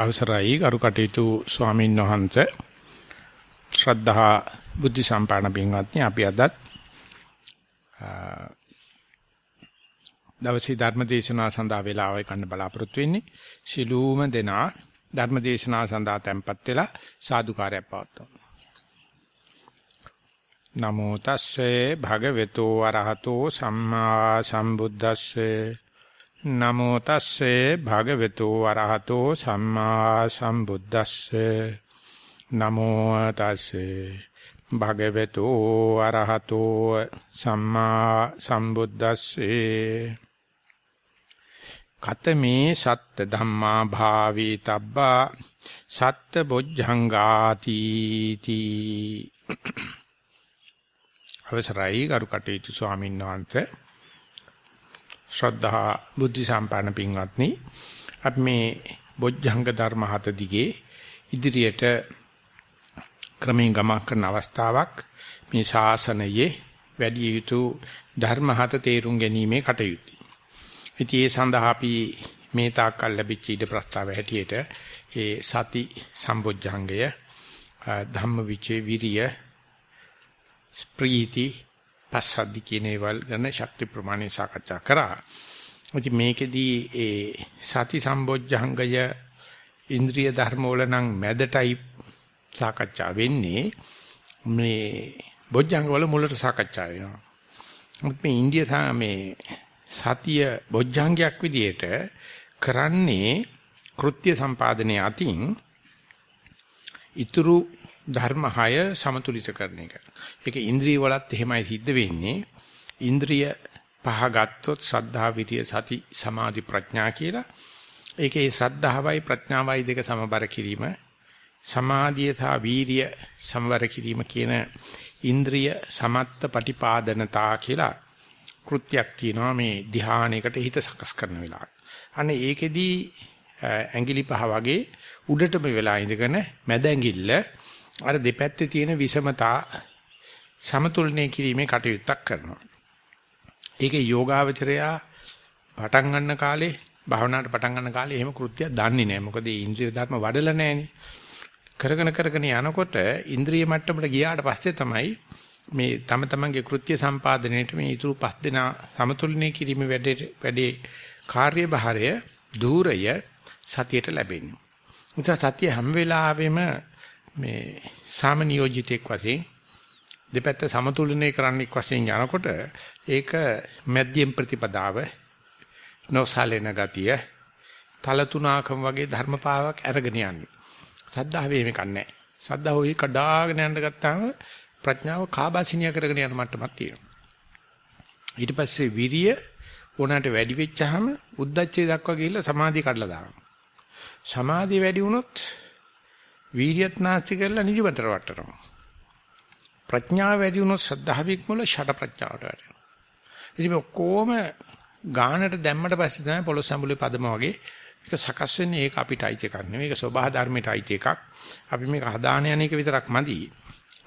අවසරයි ගරු කටයුතු ස්වාමීන් වහන්සේ. ශ්‍රද්ධා බුද්ධ සම්පන්න පින්වත්නි අපි අදත් දවසේ ධර්ම දේශනාව සඳහා වේලාව ගන්න බලාපොරොත්තු වෙන්නේ. ශිලූම දෙනා ධර්ම දේශනාව සඳහා tempත් වෙලා සාදුකාරයක් පවත්වමු. නමෝ තස්සේ භගවතු වරහතෝ සම්මා සම්බුද්දස්සේ. නමෝ තස්සේ භගවතු වරහතෝ සම්මා සම්බුද්දස්සේ. නමෝ තස්සේ භගවතු වරහතෝ සම්මා සම්බුද්දස්සේ. කතමේ සත්ත ධම්මා භාවී තබ්බා සත්ත බොජ්ජංගාති තී. අවසරයි ගරු කටයුතු ස්වාමීන් වහන්සේ. ශ්‍රද්ධා බුද්ධ සම්පන්න පින්වත්නි අපි මේ බොජ්ජංග ධර්ම හත දිගේ ඉදිරියට ක්‍රමයෙන් ගමන් කරන අවස්ථාවක් මේ ශාසනයේ වැඩි යුතු ධර්ම හත තේරුම් ගැනීමේ කටයුතු. ඉතින් ඒ සඳහා අපි මේ තාක්කල් ලැබිච්ච ඊට ප්‍රස්තාව හැටියට ඒ සති සම්බොජ්ජංගය ධම්මවිචේ විරිය ස්ප්‍රීති පස්සද්ධි කියන ඒවල් ගැන ශක්ති ප්‍රමාණය සාකච්ඡා කරා. ඉතින් මේකෙදී ඒ සති සම්බොජ්ජංගය ඉන්ද්‍රිය ධර්ම වල නම් මැදටයි සාකච්ඡා වෙන්නේ. මේ බොජ්ජංග වල මුලට සාකච්ඡා වෙනවා. මේ ඉන්දිය මේ සතිය බොජ්ජංගයක් විදියට කරන්නේ කෘත්‍ය සම්පාදනයේ අතින් ඊතුරු ධර්ම 6 සමතුලිත කරන එක. ඒක ඉන්ද්‍රිය වලත් එහෙමයි සිද්ධ වෙන්නේ. ඉන්ද්‍රිය පහ ගත්තොත් ශ්‍රද්ධා විරිය සති සමාධි ප්‍රඥා කියලා. ඒකේ ශ්‍රද්ධාවයි ප්‍රඥාවයි දෙක සමබර කිරීම සමාධිය සහ වීරිය සමබර කිරීම කියන ඉන්ද්‍රිය සමත්ත පටිපාදනතා කියලා කෘත්‍යයක් තියෙනවා මේ ධානයකට හිත සකස් කරන වෙලාවට. අනේ ඒකෙදී ඇඟිලි පහ වගේ උඩටම වෙලා ඉඳගෙන මැද ඇඟිල්ල අර දෙපැත්තේ තියෙන විෂමතා සමතුලනය කිරීමේ කටයුත්තක් කරනවා. ඒකේ යෝගාවචරයා පටන් ගන්න කාලේ භාවනාවට පටන් ගන්න කාලේ එහෙම කෘත්‍යයක් දන්නේ නැහැ. මොකද ඒ ඉන්ද්‍රිය ධර්ම වඩලා නැහැනේ. කරගෙන කරගෙන යනකොට ඉන්ද්‍රිය මට්ටමට ගියාට පස්සේ තමයි මේ තම තමන්ගේ කෘත්‍ය සම්පාදනයේට මේ ඊතුරු පස් දෙනා සමතුලනය කිරීමේ වැඩේ වැඩේ කාර්යභාරය ධූරය සතියට ලැබෙන්නේ. නිසා සතිය හැම වෙලාවෙම මේ සාමනියෝජිතෙක් වශයෙන් දෙපැත්ත සමතුලනය කරන්නෙක් වශයෙන් යනකොට ඒක මධ්‍යම ප්‍රතිපදාව නොසලෙන ගතිය තලතුණකම් වගේ ධර්මපාවක් අරගෙන යන්නේ. සද්ධාවේ මේක නැහැ. සද්ධා හොයි කඩාගෙන යන්න ගත්තාම ප්‍රඥාව කාබාසිනිය කරගෙන යන මට්ටමක් තියෙනවා. ඊට පස්සේ විරිය ඕනකට වැඩි වෙච්චාම උද්දච්චය දක්වා ගිහිල්ලා සමාධිය කඩලා දානවා. සමාධිය වැඩි වුණොත් වීරියත් නැස්ති කරලා නිදිමතට වටනවා. ප්‍රඥාව වැඩි වුණොත් ශ්‍රද්ධාවික් මුල ෂට ප්‍රඥාවට වැටෙනවා. ඉතින් ඔක්කොම ගානට දැම්මට පස්සේ තමයි පොළොස් සම්බුලේ පදම වගේ ඒක සකස් වෙන්නේ ඒක අපිට අයිති එකක් නෙවෙයි. ඒක සබහා ධර්මයට අයිති එකක්. අපි මේක හදාන යන එක විතරක් මදි.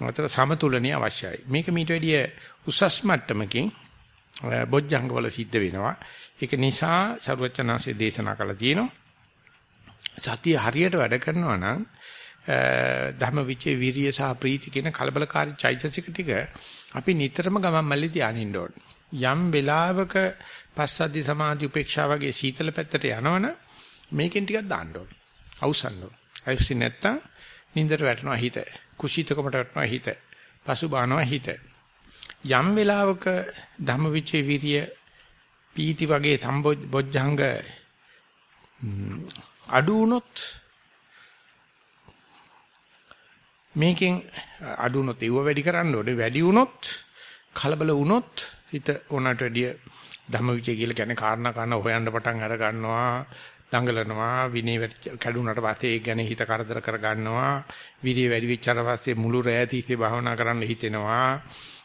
අතර සමතුලනිය අවශ්‍යයි. මේක මීට වැඩිය උසස් මට්ටමකින් බොජ්ජංග වල සිද්ධ වෙනවා. ඒක නිසා සරුවචනාංශයේ දේශනා කළා තියෙනවා. සතිය හරියට වැඩ කරනවා නම් ධම්මවිචේ විරිය සහ ප්‍රීති කියන කලබලකාරී චෛතසික ටික අපි නිතරම ගමන් මල්ලේ ධානයින්න ඕන. යම් වෙලාවක පස්සද්ධි සමාධි උපේක්ෂා වගේ සීතල පැත්තට යනවනම් මේකෙන් ටිකක් දාන්න ඕන. අවසන් ඕන. අවශ්‍ය නැත්තම් නින්දට වැටෙනවා හිත. කුසීතකමට වැටෙනවා හිත. පසු බානවා හිත. යම් වෙලාවක ධම්මවිචේ විරිය පීති වගේ සම්බොජ්ජංග අඩු වුණොත් මේකෙන් අඩු වුණොත් ඒව වැඩි කරන්න ඕනේ. වැඩි වුණොත් කලබල වුණොත් හිත ඕනට වැඩිය ධම්මවිචය කියලා කියන්නේ කාරණා කරන හොයන්න පටන් අර ගන්නවා දඟලනවා විනේ කැඩුනට පස්සේ ඒක ගැන හිත කරදර කර ගන්නවා විරිය වැඩි වෙච්චාට පස්සේ මුළු රැය තිස්සේ භාවනා කරන්න හිතෙනවා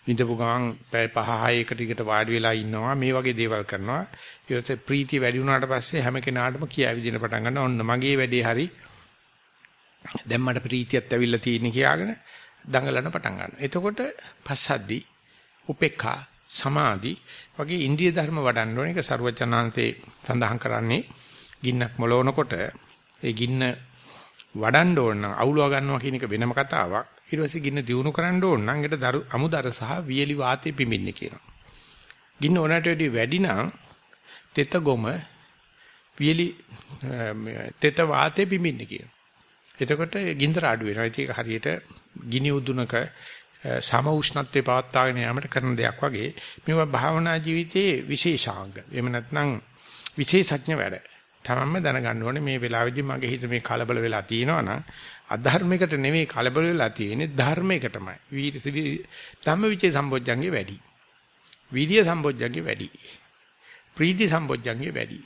විඳපු ගමන් පැය 5 6 කට වාඩි වෙලා ඉන්නවා මේ වගේ දේවල් කරනවා. ඊට ප්‍රීතිය වැඩි වුණාට පස්සේ හැම කෙනාටම කියා විදින පටන් ගන්නවා. ඔන්න මගේ වැඩේ හරි දැන් මට ප්‍රීතියත් ඇවිල්ලා තියෙන කියාගෙන දඟලන පටන් ගන්නවා. එතකොට පස්සද්දි උපේක්ඛා සමාධි වගේ ඉන්ද්‍රිය ධර්ම වඩන්න ඕන එක ਸਰවචනාන්තේ සඳහන් කරන්නේ ගින්නක් මොලවනකොට ඒ ගින්න වඩන්න ඕන නම් අවුලව ගන්නවා කියන එක වෙනම කතාවක්. ඊට පස්සේ ගින්න දියුණු කරන්න ඕන නම් ඒකට දරු අමුදර සහ වියලි වාතේ පිඹින්නේ කියනවා. ගින්න ඕනට වැඩි වැඩි නම් තෙත ගොම වියලි තෙත වාතේ පිඹින්නේ කියනවා. එතකොට ගින්දර අඩු වෙනවා. ඒක හරියට ගිනි උදුනක සම උෂ්ණත්වයේ පවත්වාගෙන යාමට කරන දෙයක් වගේ මේවා භාවනා ජීවිතයේ විශේෂාංග. එහෙම නැත්නම් විශේෂඥ වැඩ. තමන්ම දැනගන්න ඕනේ මේ වෙලාවේදී මගේ හිත මේ කලබල වෙලා තියෙනවා නම් අධර්මයකට නෙමෙයි කලබල වෙලා තියෙන්නේ ධර්මයකටමයි. වීර්ය ධම්මවිචේ සම්බොජ්ජංගේ වැඩි. වීර්ය සම්බොජ්ජංගේ වැඩි. ප්‍රීති සම්බොජ්ජංගේ වැඩි.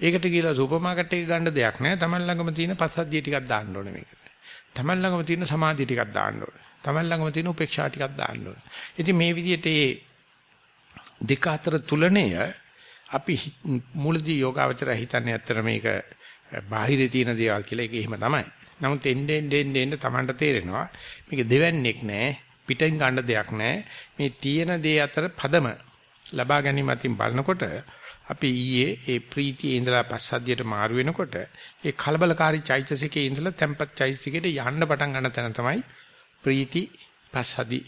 ඒකට කියලා සුපර් මාකට් එකේ ගන්න දෙයක් නැහැ. Taman ළඟම තියෙන පස්සද්ධිය ටිකක් දාන්න ඕනේ මේකට. Taman ළඟම තියෙන සමාධිය ටිකක් දාන්න ඕනේ. Taman ළඟම තියෙන උපේක්ෂා ටිකක් දාන්න ඕනේ. ඉතින් මේ විදිහට මේ දෙක අතර තුලණය අපි මුලදී යෝගාවචරය හිතන්නේ ඇත්තට මේක බාහිරේ තියෙන දේවල් කියලා ඒක එහෙම තමයි. නමුත් එන්නේ එන්නේ එන්නේ Tamanට තේරෙනවා මේක දෙවන්නේක් නෑ පිටින් ගන්න දෙයක් නෑ මේ තියෙන දේ අතර පදම ලබා ගැනීම අතින් බලනකොට අපි ඊයේ ඒ ප්‍රීතියේ ඉඳලා පස්සද්ධියට මාරු වෙනකොට ඒ කලබලකාරී චෛතසිකයේ ඉඳලා tempat චෛතසිකයට යන්න පටන් ගන්න තැන තමයි ප්‍රීති පස්සද්ධි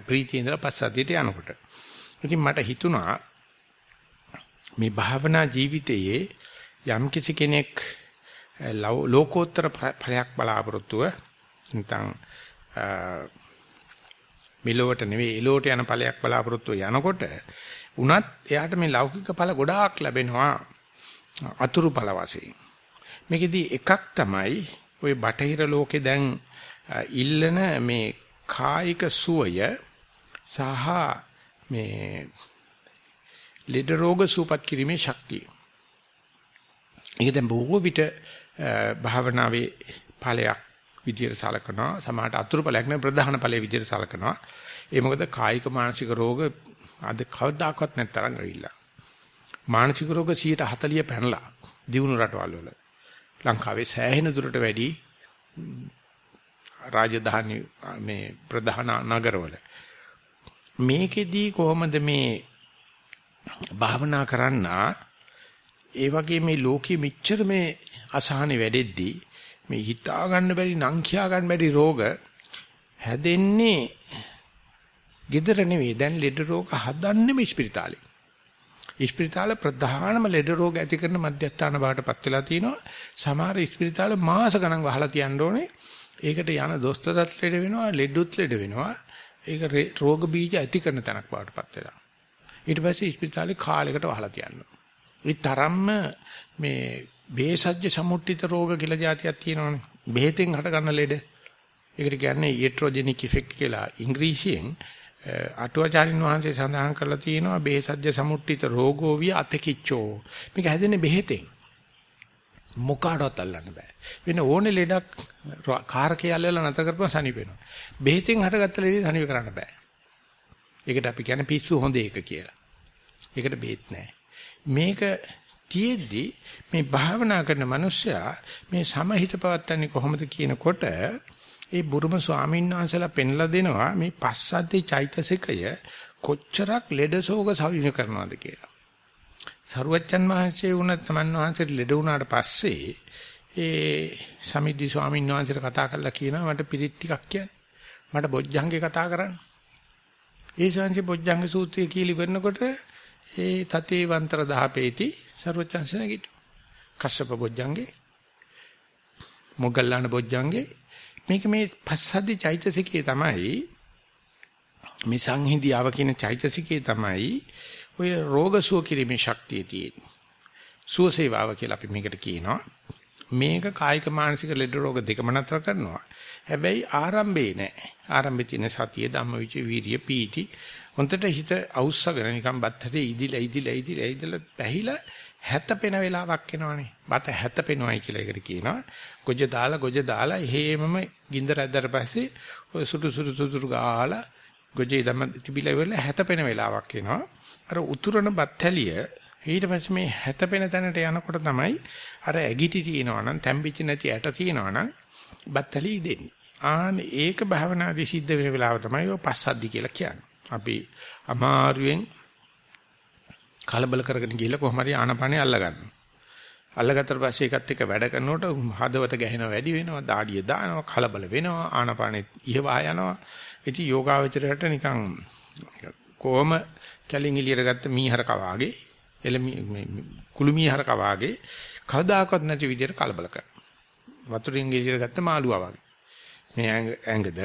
ප්‍රීතියේ ඉඳලා පස්සද්ධියට යනකොට. ඉතින් මට හිතුණා මේ භාවනා ජීවිතයේ යම් කිසි කෙනෙක් ලෝකෝත්තර ඵලයක් බලාපොරොත්තුව නැත්නම් මිලවට නෙවෙයි එලෝට යන ඵලයක් බලාපොරොත්තුව යනකොට උනත් එයාට මේ ලෞකික ඵල ගොඩාක් ලැබෙනවා අතුරු ඵල වශයෙන්. මේකෙදි එකක් තමයි ওই බටහිර ලෝකේ දැන් ඉල්ලන මේ කායික සුවය සහ මේ ලෙඩ රෝග සුවපත් කිරීමේ ශක්තිය. ඒක දැන් බොහෝ විට භාවනාවේ ඵලයක් විදියට සලකනවා සමහරට අතුරු ඵලයක් නෙවෙයි ප්‍රධාන ඵලයේ විදියට සලකනවා ඒ මොකද කායික මානසික රෝග අද කවදාකවත් නැතරම් ගිහිල්ලා. මානසික රෝග 140 පැනලා දිනු රටවල් වල. ලංකාවේ සෑහෙන දුරට වැඩි රාජධානි මේ ප්‍රධාන නගරවල. මේකෙදී කොහොමද මේ භාවනා කරන්න ඒ වගේ මේ ලෝකෙ මෙච්චර මේ අසහනෙ වැඩෙද්දී මේ හිතා ගන්න බැරි නම් කියා ගන්න බැරි රෝග හැදෙන්නේ gedara නෙවෙයි දැන් ලෙඩ රෝග හදන්නෙම ඉස්පිරිතාලේ. ඉස්පිරිතාල ප්‍රධානම ලෙඩ රෝග ඇති කරන මධ්‍යස්ථාන බාටපත් වෙලා තිනවා. සමහර ඉස්පිරිතාල මාස ගණන් වහලා තියන්න ඕනේ. ඒකට යන දොස්තරත් ලෙඩ වෙනවා, ලෙඩුත් ලෙඩ වෙනවා. ඒක රෝග බීජ ඇති කරන තැනක් බාටපත් වෙලා. ඊට පස්සේ ඉස්පිරිතාලේ කාලයකට වහලා තියන්න. ඒ තරම්ම මේ බේසජ්‍ය සමුට්ඨිත රෝග කියලා જાතියක් තියෙනවනේ. බෙහෙතෙන් හට ගන්න ලෙඩ. ඒකට කියන්නේ ඊට්‍රොජෙනික් ඉෆෙක්ට් කියලා ඉංග්‍රීසියෙන් අටුවාචාරින් වහන්සේ සඳහන් කරලා තියෙනවා බේසජ්‍ය සමුට්ඨිත රෝගෝ විය අතකිච්චෝ. මේක හැදෙන්නේ බෙහෙතෙන්. මොකාටවත් අල්ලන්න බෑ. වෙන ඕනේ ලෙඩක් කාරකේ අල්ලලා නැතර කරපුවා සනීප වෙනවා. බෙහෙතෙන් හටගත්ත ලෙඩේ සනීප කරන්න බෑ. ඒකට අපි කියන්නේ පිස්සු හොඳ එක කියලා. ඒකට බෙහෙත් නෑ. මේක තියෙද්දි මේ භාවනා කරන මිනිස්සයා මේ සමහිත පවත්තන්නේ කොහොමද කියනකොට ඒ බුරුම ස්වාමීන් වහන්සේලා පෙන්ලා දෙනවා මේ පස්සද්දේ චෛතසිකය කොච්චරක් ලෙඩසෝග සවින කරනවද කියලා. සරුවච්චන් වහන්සේ වුණත් තමන් වහන්සේට ලෙඩ වුණාට පස්සේ ඒ සමිද්දි ස්වාමීන් වහන්සේට කතා කරලා කියනවා මට පිරිත් ටිකක් කියන්න. මට බොජ්ජංගේ කතා කරන්න. ඒ ශාන්ති බොජ්ජංග සූත්‍රය කියලා ඉවරනකොට ඒ තතේ වන්තර දහපේති සරුවච්චන්සේ නැගිටු. කස්සප බොජ්ජංගේ මොග්ගල්ලාන බොජ්ජංගේ මේක මේ පස්සද්ධි චෛතසිකයේ තමයි මේ සංහිඳියාව කියන චෛතසිකයේ තමයි ඔය රෝග සුව කිරීමේ ශක්තිය තියෙන්නේ. සුව සේවාව කියලා අපි මේකට කියනවා. මේක කායික මානසික ලෙඩ රෝග දෙකම නතර කරනවා. හැබැයි ආරම්භේ නෑ. ආරම්භේ තියෙන සතිය ධම්මවිච වීර්ය පීටි හොන්දට හිත අවුස්සගෙන නිකන් බත්තේ ඉදිලා ඉදිලා ඉදිලා ඉදිලා පැහිලා හැතපෙන වෙලාවක් එනවනේ. බත හැතපෙනවයි කියලා එකට කියනවා. ගොජ දාලා ගොජ දාලා එහෙමම ගින්දර ඇද්දට පස්සේ ඔය සුටු සුටු සුටු ගාලා ගොජේ දම තිබිලා ඉවරලා හැතපෙන වෙලාවක් එනවා. අර උතුරන බත්තැලිය ඊට පස්සේ මේ හැතපෙන තැනට යනකොට තමයි අර ඇගිටි තියෙනවා නම් තැම්පිච්ච නැති ඇට තියෙනවා නම් බත්තැලිය දෙන්නේ. ආන ඒක භවනාදී සිද්ධ වෙන වෙලාව තමයි ඔය පස්සද්දි කියලා කියන්නේ. අපි අමාරුවෙන් කලබල කරගෙන ගිහලා කොහොම හරි ආනපනේ අල්ල ගන්නවා. අල්ලගත්තට පස්සේ ඒකත් එක්ක වැඩ කරනකොට හදවත ගැහෙනවා වැඩි වෙනවා, දාඩිය දානවා, කලබල වෙනවා, ආනපානෙ ඉහවා යනවා. ඉතින් යෝගාවචරයට නිකන් කොහොම කැලින් එළියට ගත්ත මීහරක වාගේ එළමි මේ කුළු මීහරක වාගේ කවදාකවත් නැති විදිහට කලබල කරනවා. වතුරින් එළියට ගත්ත මාළුවා වාගේ. මේ ඇඟද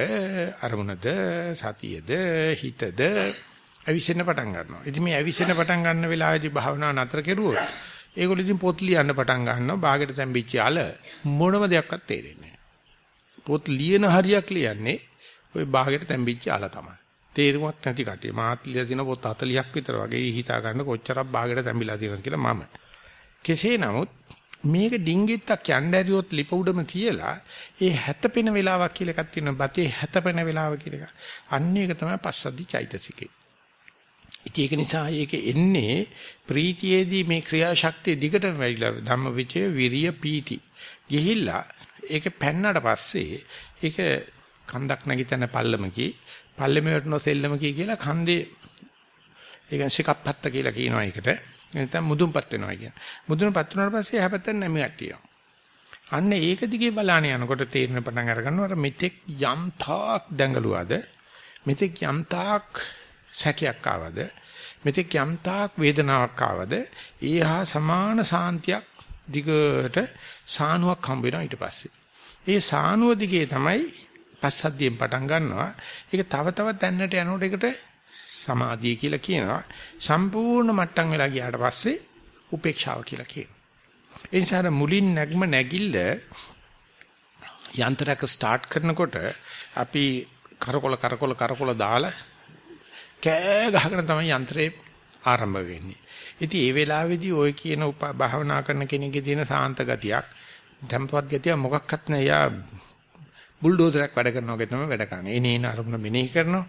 අරමුණද සතියද හිතද ඇවිසෙන්න පටන් ගන්නවා. ඉතින් මේ ඇවිසෙන්න පටන් ගන්න වෙලාවේදී භාවනා නතර කෙරුවොත් ඒගොල්ලෝ ඉතින් පොත් ලියන්න පටන් ගන්නවා. බාගෙට තැම්බිච්ච අල මොනම දෙයක්වත් තේරෙන්නේ නැහැ. පොත් ලියන හරියක් ලියන්නේ ওই බාගෙට තැම්බිච්ච අල තමයි. තේරුමක් නැති කටිය. මාත් ලියලා තියෙන පොත් 40ක් විතර වගේ හිතා ගන්න කොච්චරක් බාගෙට තැම්බිලා තියෙනවද කියලා මම. කෙසේ නමුත් මේක ඩිංගිත්තක් යන්න ඇරියොත් ලිප උඩම තියලා ඒ හැතපෙන වෙලාවක් කියලා එකක් තියෙනවා. බතේ හැතපෙන වෙලාව කියලා එකක්. අන්න ඒක තමයි පස්සද්දි චෛතසිකේ. ඉතින් ඒක නිසා ඒක එන්නේ ප්‍රීතියේදී මේ ක්‍රියාශක්තිය දිගටම වැඩිලා ධම්මවිචය විරිය පීති. ගිහිල්ලා ඒක පැන්නට පස්සේ ඒක කන්දක් නැගිටින පල්ලමකී පල්ලෙම වටනෝ සෙල්ලමකී කියලා කන්දේ ඒක සිකප්පත්ත කියලා කියනවා ඒකට. නැත්නම් මුදුන්පත් වෙනවා කියන. මුදුන්පත් වුණාට පස්සේ හැපැත්තෙන් නැමියක් තියෙනවා. අන්න ඒක දිගේ බලාන යනකොට තේරෙන පටන් අර ගන්නවා මෙතෙක් යම් තාක් දැඟලුවාද මෙතෙක් යම් තාක් සැකයක් ආවද මෙතෙක් යම් තාක් වේදනාවක් ආවද ඒහා සමාන සාන්තියක් දිගට සානුවක් හම්බ වෙනවා ඊට පස්සේ. ඒ සානුව දිගේ තමයි පස්සද්ධියෙන් පටන් ගන්නවා. ඒක තව තවත් දැන්නට යනකොට ඒකට සමාධිය කියලා කියනවා. සම්පූර්ණ මට්ටම් වෙලා ගියාට පස්සේ උපේක්ෂාව කියලා කියනවා. ඒ නිසා මුලින් නැග්ම නැගිල්ල යන්ත්‍රයක ස්ටාර්ට් කරනකොට අපි කරකොල කරකොල කරකොල දාලා කෑ ගහගෙන තමයි යන්ත්‍රේ ආරම්භ වෙන්නේ. ඉතින් ඒ වෙලාවේදී ওই කියන භාවනා කරන කෙනෙක්ගේ තියෙන සාන්ත ගතියක්, ධම්පවත් ගතිය මොකක්වත් නෑ. යා බුල්ඩෝසරයක් වැඩ කරනවා වගේ තමයි වැඩ කරන්නේ. එනේන අරමුණ මෙනෙහි කරනවා.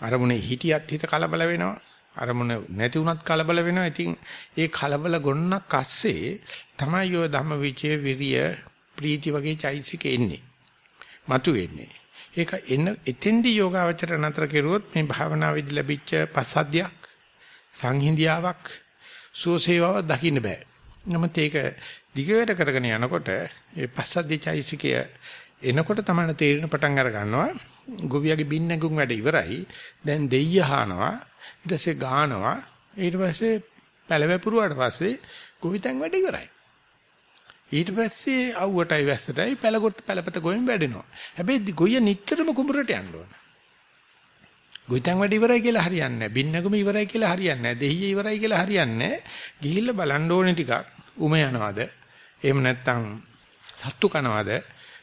අරමුණේ හිටියත් හිත කලබල වෙනවා. අරමුණ නැති වුණත් කලබල වෙනවා. ඉතින් ඒ කලබල ගොන්නක් අස්සේ තමයි ඔය ධම්මවිචේ විරිය ප්‍රීති වගේ චෛසික එන්නේ. මතු වෙන්නේ. ඒක එන එතෙන්දී යෝගාවචර නතර කෙරුවොත් මේ භාවනාවේදී ලැබිච්ච පස්සද්ධියක් සංහිඳියාවක් සුවසේවාවක් දකින්න බෑ. නමුත් ඒක දිගට කරගෙන යනකොට ඒ පස්සද්ධි චෛසිකය එනකොට තමයි තේරෙන පටන් අර ගන්නවා. ගොවියගේ බින් නැගුම් වැඩ ඉවරයි. දැන් දෙయ్య හානවා. ඊට පස්සේ ගානවා. ඊට පස්සේ පැලවැපුරුවාට පස්සේ ගොවිතැන් වැඩ ඉවරයි. ඊට පස්සේ අවුවටයි වැස්සටයි පැලගොත් පැලපත ගොයෙන් වැඩෙනවා. හැබැයි ගොයිය නිටතරම කුඹරට යන්න ඕන. ගොයිතන් වැඩ ඉවරයි කියලා හරියන්නේ නැහැ. බින්නගම ඉවරයි කියලා හරියන්නේ නැහැ. දෙහිය ඉවරයි කියලා හරියන්නේ නැහැ. ගිහිල්ලා බලන්න ඕනේ ටිකක්. උම යනවාද? එහෙම නැත්නම් සත්තු කනවාද?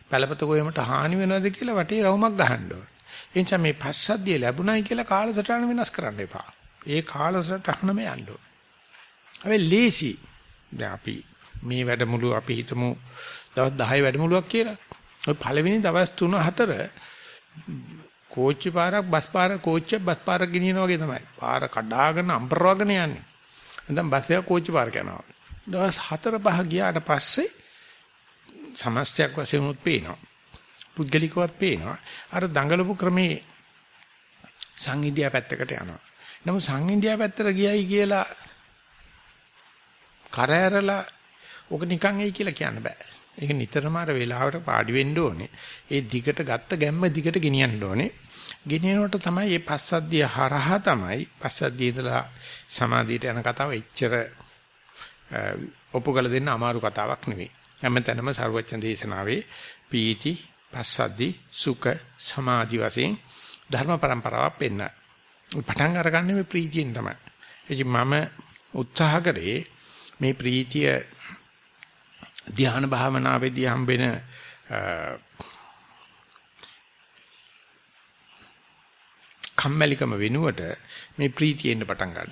පැලපත ගොයමට හානි වෙනවද කියලා වටේ රවුමක් ගහන්න ඕනේ. ඒ නිසා මේ පස්සද්ධිය ලැබුණයි කියලා කාලසටහන වෙනස් කරන්න එපා. ඒ කාලසටහනම යන්න ඕනේ. හැබැයි ලේසි. දැන් අපි මේ වැඩමුළු අපි හිතමු දවස් 10 වැඩමුළුවක් කියලා. ඔය පළවෙනි දවස් 3 4 කෝච්චි පාරක් බස් පාර කෝච්චිය බස් පාරක් ගෙනියනවා වගේ තමයි. පාර කඩාගෙන අම්පරවගෙන යන්නේ. නැත්නම් බස් එක කෝච්චි පාරක යනවා. දවස් 4 5 ගියාට පස්සේ සමස්තයක් වශයෙන් උත් පේනවා. පුද්ගලිකවත් පේනවා. අර දඟලපු ක්‍රමේ සංහිඳියා පැත්තකට යනවා. නමුත් සංහිඳියා පැත්තට ගියයි කියලා කරහැරලා ඕක නිකන් එයි කියලා කියන්න බෑ. ඒක නිතරම අර වේලාවට පාඩි වෙන්න ඕනේ. ඒ දිගට ගත්ත ගැම්ම දිගට ගෙනියන්න ඕනේ. ගෙනියනකොට තමයි මේ පස්සද්ධිය හරහා තමයි පස්සද්ධිය ඉඳලා සමාධියට යන කතාව එච්චර ඔපුගල දෙන්න අමාරු කතාවක් නෙවෙයි. හැමතැනම සර්වචන් දේශනාවේ පීති පස්සද්ධි සුඛ සමාධි වශයෙන් ධර්ම પરම්පරාවක් පෙන්න. පටන් අරගන්නේ මේ ප්‍රීතියෙන් තමයි. ඉතින් මම උත්සාහ කරේ මේ ප්‍රීතිය ධ්‍යාන භාවනාවේදී හම්බෙන කම්මැලිකම වෙනුවට මේ ප්‍රීතියෙන් පටන් ගන්න.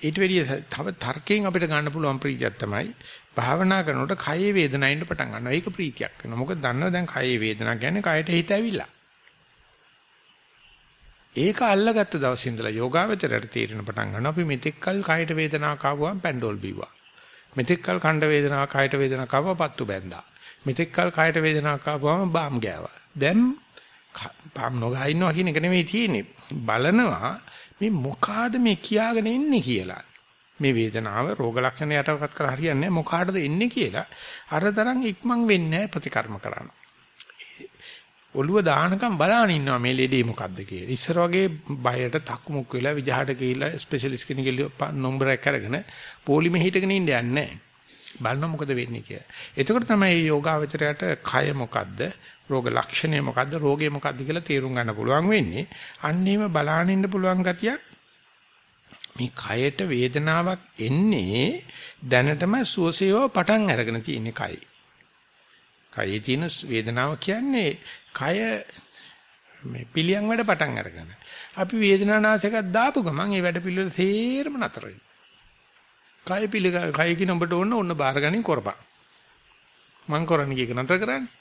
ඊට වැඩිය තව තර්කයෙන් අපිට ගන්න පුළුවන් ප්‍රීතියක් තමයි භාවනා කරනකොට කයේ වේදනায়ින් පටන් ගන්නවා. ඒක ප්‍රීතියක් වෙනවා. මොකද දන්නවා දැන් කයේ වේදනාවක් කියන්නේ කයට හිත ඇවිල්ලා. ඒක අල්ලගත්ත දවසේ ඉඳලා යෝගාවචරයට තීරණ පටන් ගන්නවා. අපි මෙතෙක්කල් කයට වේදනාවක් ආවම පැන්ඩෝල් බිව්වා. මෙතෙක්කල් කණ්ඩ වේදනාවක් කයට වේදනාවක් ආවම පත්තු බැන්දා. මෙතෙක්කල් කයට වේදනාවක් ආවම බාම් ගෑවා. දැන් පාම් නොගා ඉන්නවා කියන එක නෙමෙයි තියෙන්නේ. බලනවා මේ මොකාද මේ කියාගෙන ඉන්නේ කියලා. මේ වේදනාව රෝග ලක්ෂණ යටපත් කර හරියන්නේ මොකාටද එන්නේ කියලා අර තරම් ඉක්මන් වෙන්නේ ප්‍රතිකර්ම කරන්න. ඔළුව දානකම් බලාන ඉන්නවා මේ ලෙඩේ මොකද්ද කියලා. ඉස්සර වගේ බයට තක්මුක් වෙලා විජහට ගිහිල්ලා ස්පෙෂලිස්ට් කෙනෙක් නම්බරයක් අරගෙන පොලිමේ හිටගෙන ඉන්න යන්නේ නැහැ. බලන්න මොකද වෙන්නේ කියලා. එතකොට තමයි මේ යෝගාවචරයට කය මොකද්ද, රෝග ලක්ෂණය මොකද්ද, රෝගේ මොකද්ද කියලා තේරුම් ගන්න පුළුවන් වෙන්නේ. අන්න එහෙම බලාගෙන ඉන්න පුළුවන් ගතියක් මේ කයට වේදනාවක් එන්නේ දැනටම සුවසේව පටන් අරගෙන තියෙන කයි. කයේ තියෙන වේදනාව කියන්නේ කය මේ පිළියම් වැඩ පටන් අරගෙන. අපි වේදනානාශකයක් දාපු ගමන් ඒ වැඩ පිළිවෙල තේරම නතර වෙනවා. කය පිළි කය කින ඔබට ඕන ඕන බාරගනින් කරපන්. මං කරන්නේ කීක නතර කරන්නේ.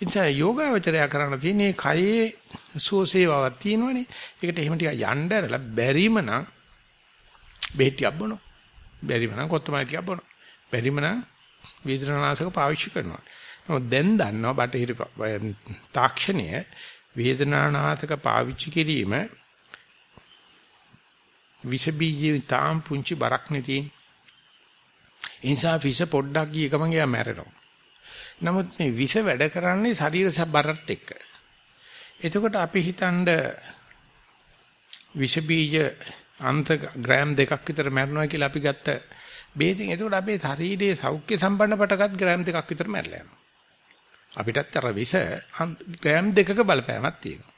ඉතින් යෝගාවචරය කරන්න තියෙන්නේ කයේ සුවසේවාවක් තියෙනවනේ. ඒකට එහෙම ටික යන්න ඇරලා බැරිම නම් බෙහෙත් ටිකක් බොනවා. බැරිම නම් කොත්තමලි ටිකක් බොනවා. බැරිම නම් වේදනානාශක පාවිච්චි කරනවා. නමුත් දැන් දන්නවා බටහිර තාක්ෂණය වේදනානාශක පාවිච්චි කිරීම විස බීජේ තාම් පුංචි බරක් නැති. ඒ නිසා විස පොඩ්ඩක් ගිය ගමන් එයා මැරෙනවා. නමුත් මේ විස වැඩ කරන්නේ ශරීර බරත් එක්ක. එතකොට අපි හිතනද විස බීජ අන්ත ග්‍රෑම් දෙකක් විතර මැරෙනවා කියලා අපි ගත්ත බේදින් එතකොට අපේ ශරීරයේ සෞඛ්‍ය සම්පන්න පටකත් ග්‍රෑම් දෙකක් විතර මැරලා යනවා. අපිටත් අර විස ග්‍රෑම් දෙකක බලපෑමක් තියෙනවා.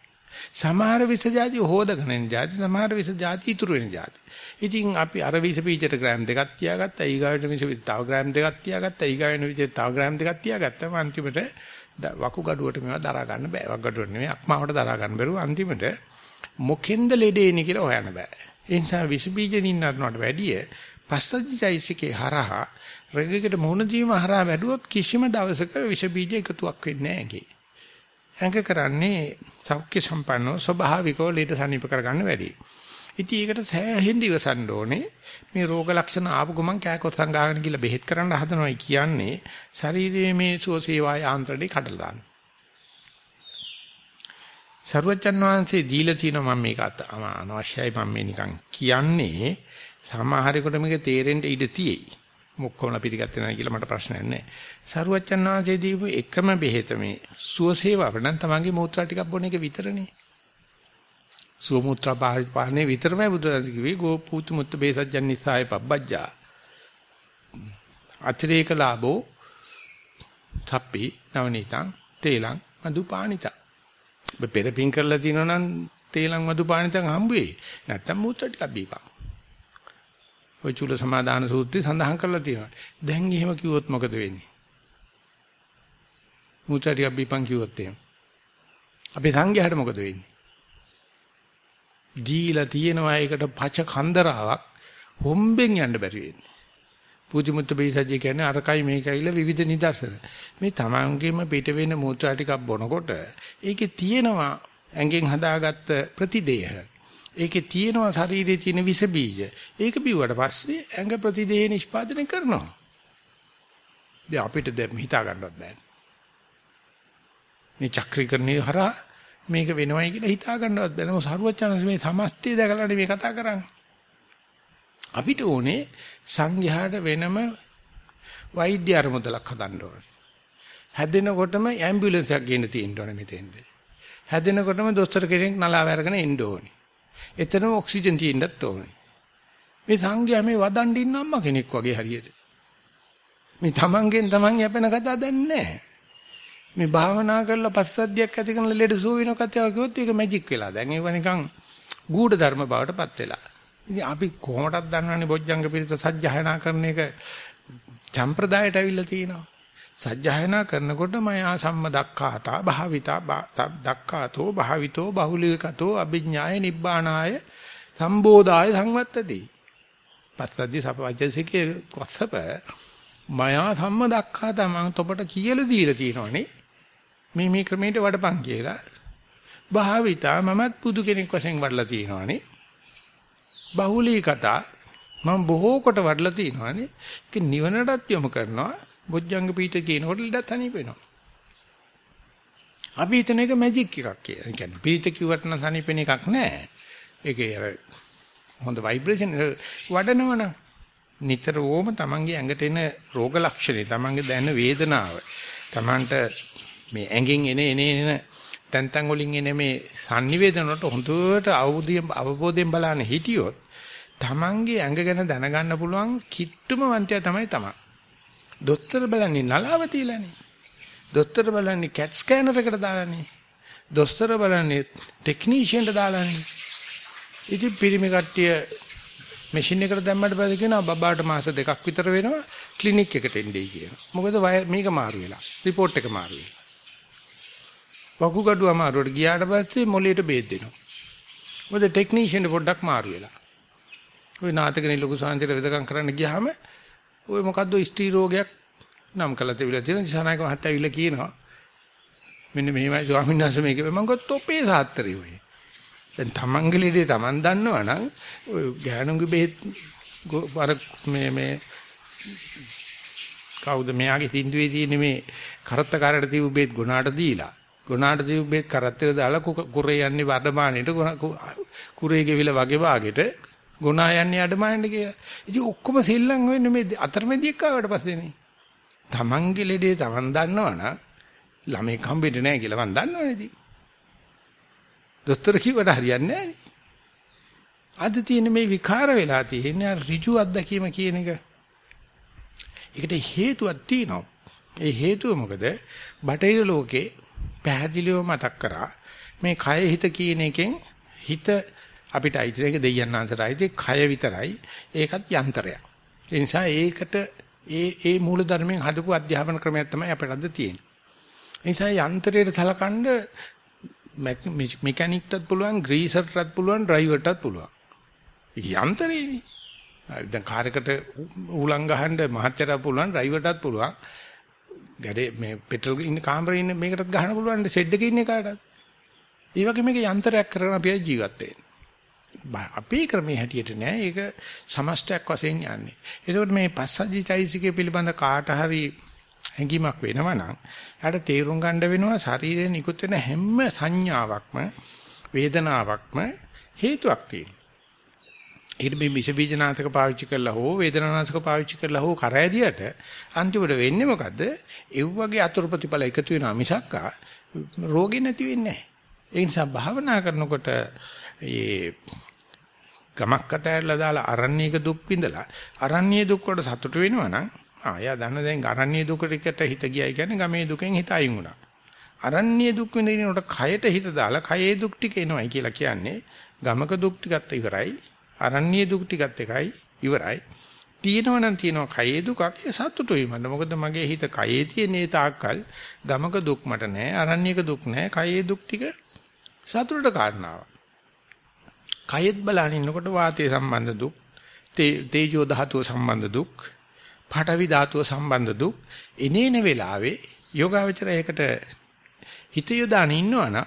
සමහර විස જાති හොදගෙන යන જાති සමහර විස જાති ඉතුරු වෙන જાති. ඉතින් අපි අර විස පීජයට ග්‍රෑම් දෙකක් තියාගත්තා. ඊගාවට මිස තව ග්‍රෑම් දෙකක් තියාගත්තා. ඊගාවෙන විදිහට තව ග්‍රෑම් දෙකක් තියාගත්තාම අන්තිමට වකුගඩුවට මේවා දරා ගන්න බෑ. වකුගඩුවට නෙමෙයි අක්මාවට දරා ගන්න බැරුව අන්තිමට මොකෙන්ද ලෙඩ එන්නේ කියලා හොයන්න බෑ. ඒ නිසා විස බීජ නින්නනට වැඩිය පස්සජිසයිසිකේ හරහා රෙගයකට මුහුණ දීම හරහා වැඩුවොත් කිසිම දවසක විස බීජ එකතුවක් වෙන්නේ නැහැ ඇඟ කරන්නේ සෞඛ්‍ය සම්පන්නව ස්වභාවිකව ලීඩ සනීප කරගන්න වැඩි. ඉතින් ඒකට සෑහෙන්න ඉවසන්න ඕනේ. මේ රෝග ලක්ෂණ ආපු ගමන් කෑකොත් සංගාගෙන ගිහලා බෙහෙත් කරන්න හදනවයි කියන්නේ ශරීරයේ මේ සුවසේවා යාන්ත්‍රණය කඩලා දාන. සර්වජන් වහන්සේ දීලා තියෙනවා මම මේක අනවශ්‍යයි මම මේ නිකන් කියන්නේ සමහරෙකුට මේක තේරෙන්න ඉඩ තියෙයි. මොක්කොම පිළිගත්තේ නැහැ කියලා මට ප්‍රශ්නයක් නැහැ. සරුවච්චන් වහන්සේ දීපු එකම බෙහෙත මේ සුවසේවාව නම් තමන්ගේ මූත්‍රා ටිකක් බොන එක විතරනේ. සුව මූත්‍රා පානේ විතරමයි බුදුරජාණන් කිව්වේ ගෝ පුතු මුත්ත බේසජ්ජන් නිසාය පබ්බජ්ජා. අතිරේක ලාභෝ තප්පි නවනීතං තේලං මදුපානිතා. ඔබ පෙරපින් කරලා තිනෝ නම් තේලං මදුපානිතං හම්බ වෙයි. නැත්තම් මූත්‍රා ටිකක් බීපන්. ওই චුල සමාදාන සූත්‍රය සඳහන් කරලා තියෙනවා. දැන් එහෙම කිව්වොත් මොකද වෙන්නේ? මුචා ටිකක් බීපන් කිව්වොත් එහෙම. අපේ සංඝයාට මොකද වෙන්නේ? දීලා තියෙනවා ඒකට පච කන්දරාවක් හොම්බෙන් යන්න බැරි වෙන්නේ. පූජිමුත්ත බේසජ්ජය කියන්නේ අරකයි මේකයිල විවිධ නිදර්ශන. මේ තමන්ගේම පිට වෙන මුත්‍රා ටිකක් බොනකොට ඒකේ තියෙනවා ඇඟෙන් හදාගත්ත ප්‍රතිදේහ. ඒකේ තියෙනවා ශරීරයේ තියෙන විස බීජ. ඒක බිව්වට පස්සේ ඇඟ ප්‍රතිදේහ නිෂ්පාදනය කරනවා. දැන් අපිට දැන් හිතා ගන්නවත් බෑ. මේ චක්‍රීකරණය හරහා මේක වෙනවයි කියලා හිතා ගන්නවත් බෑ. මොකද සරුවචනස් මේ සමස්තය දැකලා මේ කතා කරන්නේ. අපිට ඕනේ සංඝයාට වෙනම වෛද්‍ය අරමුදලක් හදන්න ඕනේ. හැදෙනකොටම ඇම්බියුලන්ස් එකක් ගේන්න තියෙන්න ඕනේ මෙතෙන්ද. හැදෙනකොටම දොස්තර කෙනෙක් නලාව අරගෙන එන්න ඕනේ. එතනම ඔක්සිජන් තියෙන්නත් ඕනේ. මේ සංඝයා මේ වදන් දින්න අම්මා කෙනෙක් වගේ හරියට. මේ තමන්ගෙන් තමන් යැපෙන කතා දැන් නැහැ. මේ භාවනා කරලා පස්සද්ධියක් ඇති කරන ලෙඩ සුව වෙන කතාව කිව්වොත් ඒක මැජික් වෙලා. දැන් ඒව නිකන් ගූඪ ධර්ම බවටපත් වෙලා. ඉතින් අපි කොහොමදක් දන්නවනේ බොජ්ජංග පිරිත සජ්ජහායනා කරන එක සම්ප්‍රදායට අවිල්ල තියෙනවා. සජ්ජායනා කරනකොට මයා සම්මදක්ඛාතා භාවිතා දක්ඛාතෝ භාවිතෝ බහුලීකතෝ අභිඥාය නිබ්බානාය සම්බෝධාය සංවත්තති. පස්සද්ධි සපවජ්ජසිකේ කොස්සප මයා සම්මදක්ඛාතා මම තොපට කියලා දීලා තියෙනවනේ. මේ මේ ක්‍රමයට වඩපන් කියලා. භාවිතා මමත් බුදු කෙනෙක් වශයෙන් වඩලා තියෙනවනේ. බහුලීකතා මම බොහෝ කොට වඩලා තියෙනවනේ. ඒක නිවනටත් යොමු කරනවා. බොජ්ජංග පීඨ කියනකොට ලඩත් හනිප වෙනවා. අපි හිතන එක මැජික් එකක් කියලා. ඒ කියන්නේ පීඨ කිව්වට නම් හනිපෙන එකක් නෑ. ඒකේ අර හොඳ ভাইබ්‍රේෂන් වඩනවනම් නිතරම තමන්ගේ ඇඟට එන රෝග ලක්ෂණේ තමන්ගේ දැනෙන වේදනාව තමන්ට මේ ඇඟෙන් එන එන එන තැන් තැන් වලින් එන මේ sannivedana වලට හොඳට අවබෝධයෙන් අවබෝධයෙන් බලන්න හිටියොත් තමන්ගේ ඇඟ ගැන දැනගන්න පුළුවන් කිට්ටුම වන්තය තමයි තමන්. දොස්තර බලන්නේ නලාව තියලානේ. දොස්තර බලන්නේ කැට් ස්කෑනර් එකට දාලානේ. දොස්තර බලන්නේ ටෙක්නීෂියන්ට දාලානේ. ඉතින් පිරිමි කට්ටිය මැෂින් එකට දැම්මට පස්සේ කියනවා බබාට මාස දෙකක් විතර වෙනවා ක්ලිනික් එකට එන්නයි කියනවා. මොකද මේක මාරු වෙලා. රිපෝට් එක මාරු වෙලා. වකුගඩුව අමාරුවට ගියාට පස්සේ මොළයට බේත් දෙනවා. මොකද ටෙක්නීෂියන් පොඩ්ඩක් මාරු වෙලා. ওই නාටකනේ ලොකු සාන්තිර වෙදකම් කරන්න ගියාම ওය මොකද්ද ස්ත්‍රී රෝගයක් නම් කළා තිබිලා තියෙන දිසානායක මහත්තයා ඇවිල්ලා කියනවා මෙන්න මෙහෙමයි ස්වාමීන් වහන්සේ මේක මම ගොත් තොපේ සාත්‍තරි ඔය දැන් තමන්ගලේදී තමන් දන්නවා නම් ඔය ගෑනුන්ගේ බෙහෙත් අර මේ මේ කවුද මෙයාගේ තින්දුවේ තියෙන මේ කරත්තකාරයට තිබු බෙහෙත් ගුණාට දීලා. ගුණාට තිබු බෙහෙත් කරත්තට දාලා කුරේ යන්නේ වඩමානෙට කුරේ ගෙවිල වගේ වාගෙට ගුණා යන්නේ අඩමානෙට කියලා. ඉතින් ඔක්කොම සෙල්ලම් වෙන්නේ මේ අතරමැදියෙක් ආවට පස්සේනේ. තමන්ගේ ලීඩේ තමන් දන්නවනම් ළමෙක් හම්බෙන්නේ නැහැ කියලා මන් දන්නවනේ ඉතින්. දොස්තර කිව්වට හරියන්නේ නැහැ අද තියෙන මේ විකාර වෙලා තියෙන ඍජු අත්දැකීම කියන එක. ඒකට හේතුවක් තියෙනවා. ඒ හේතුව මොකද? බටහිර ලෝකේ පැහැදිලිව මතක් කරා මේ කය හිත කියන එකෙන් හිත අපිට අයිති ඒක දෙයයන් අන්තරයි කය විතරයි ඒකත් යන්ත්‍රයක්. ඒ නිසා ඒකට ඒ ඒ මූල ධර්මයෙන් හදපු අධ්‍යාපන ක්‍රමයක් තමයි අපිට අද තියෙන්නේ. ඒ නිසා යන්ත්‍රයට සලකනද මෙකැනික්ටත් පුළුවන් ග්‍රීසර්ටත් පුළුවන් ඩ්‍රයිවර්ටත් පුළුවන්. ඒක යන්ත්‍රේනේ. දැන් කාර් එකට උලං ගහන්න මහත්තයරට පුළුවන් ඩ්‍රයිවර්ටත් පුළුවන්. ගැඩේ මේ පෙට්‍රල් ඉන්න කාමරේ ඉන්න මේකටත් ගහන්න පුළුවන් ෂෙඩ් එකේ ඉන්න කාටත්. ඒ වගේ මේක යන්ත්‍රයක් කරගෙන අපි ජීවත් වෙන්නේ. අපේ ක්‍රමයේ හැටියට නෑ ඒක සමස්තයක් වශයෙන් යන්නේ. ඒකෝට මේ පස්සජිතයිසිකේ පිළිබඳ කාට හරි හැඟීමක් වෙනවා නම් එයාට තේරුම් ගන්න වෙනවා ශරීරයෙන් නිකුත් වෙන හැම සංඥාවක්ම වේදනාවක්ම හේතුවක් තියෙනවා. ඒකට මේ විස බීජනාශක පාවිච්චි කරලා හෝ වේදනානාශක පාවිච්චි කරලා හෝ කරෑදියට අන්තිමට වෙන්නේ මොකද්ද? ඒ වගේ අතුරු ප්‍රතිඵල එකතු වෙනා මිසක් රෝගේ නැති වෙන්නේ නැහැ. ඒ නිසා භාවනා කරනකොට මේ ගමක් අතහැරලා දාලා අරණ්‍යක දුක් විඳලා අරණ්‍ය දුක් වලට සතුට වෙනවා නම් ආ එයා දන්න දැන් අරණ්‍ය දුකට හිත ගියයි කියන්නේ ගමේ දුකෙන් හිත අයින් වුණා. අරණ්‍ය දුක් විඳිනකොට කයට හිත දාලා කයේ දුක් ටික එනවයි කියලා කියන්නේ ගමක දුක් ටිකත් ඉවරයි. අරණ්‍ය දුක් ටිකත් එකයි ඉවරයි. තියෙනවනම් තියෙනවා කයේ දුකක් ඒ සතුටුයි මට. මොකද මගේ හිත කයේ තියෙන ඒ තාක්කල් ගමක දුක් මට නැහැ. අරණ්‍යක දුක් නැහැ. කයේ දුක් ටික සතුටට කාරණාවක්. කයෙත් බලන ඉන්නකොට වාතයේ සම්බන්ධ දුක්, තේජෝ ධාතුව සම්බන්ධ දුක්, පඨවි ධාතුව සම්බන්ධ දුක් එනේන වෙලාවේ යෝගාවචරයකට හිත යොදාන ඉන්නවනම්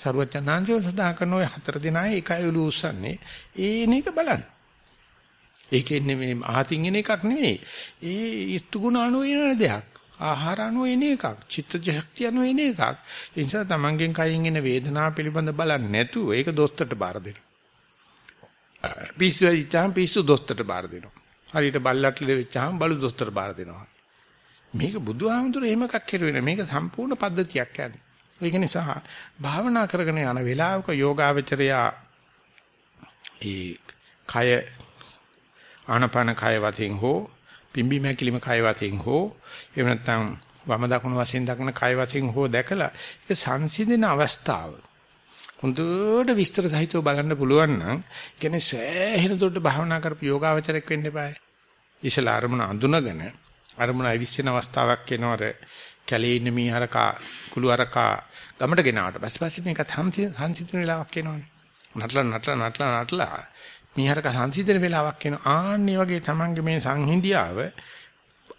සර්වඥාන්සේ සදා කරන ඔය හතර දෙනායි එකයි ඔලු උස්සන්නේ ඒන එක බලන්න. ඒකෙන්නේ මේ ආතින් එන එකක් නෙවෙයි. ඒ ඊත්තු ගුණ අනුව එන දෙයක්. ආහාර අනුව එන එකක්. චිත්තජ ශක්තිය අනුව එන එකක්. ඒ නිසා තමන්ගෙන් කයින් එන වේදනාව පිළිබඳ බලන්නේ නැතුව ඒක දොස්තරට බාර දෙනවා. පිස්සු ඉච්ඡාම් පිස්සු දොස්තරට බාර දෙනවා. හරියට බල්ලට ලෙවෙච්චාම බලු දොස්තර බාර දෙනවා. මේක බුදුහාමුදුරේ එහෙම එකක් කෙරුවේ නෑ. මේක සම්පූර්ණ පද්ධතියක් යන්නේ. ඒක නිසා භාවනා කරගෙන යන වෙලාවක යෝගාවචරයා ඒ කය ආනපන කය වතින් හෝ පිම්බි මැකිලිම කය වතින් හෝ එහෙම නැත්නම් වම දකුණු වශයෙන් දක්න කය වශයෙන් හෝ දැකලා ඒක සංසිඳන අවස්ථාව හොඳට විස්තර සහිතව බලන්න පුළුවන් නම් කියන්නේ සෑහෙන දුරට භාවනා කරපු යෝගාවචරයක් වෙන්න eBay. ඉසලා අරමුණ අඳුනගෙන අරමුණ අවිස්සෙන අවස්ථාවක් එනවර කැලේ ඉන්න මීහරකා කුළුහරකා ගමට ගෙනාවට පස්සේ පස්සේ මේක සංසිඳන වෙලාවක් එනවනේ. නටලා නටලා නටලා නටලා මීහරකා සංසිඳන වෙලාවක් එනවා. ආන්නේ වගේ Tamange මේ සංහිඳියාව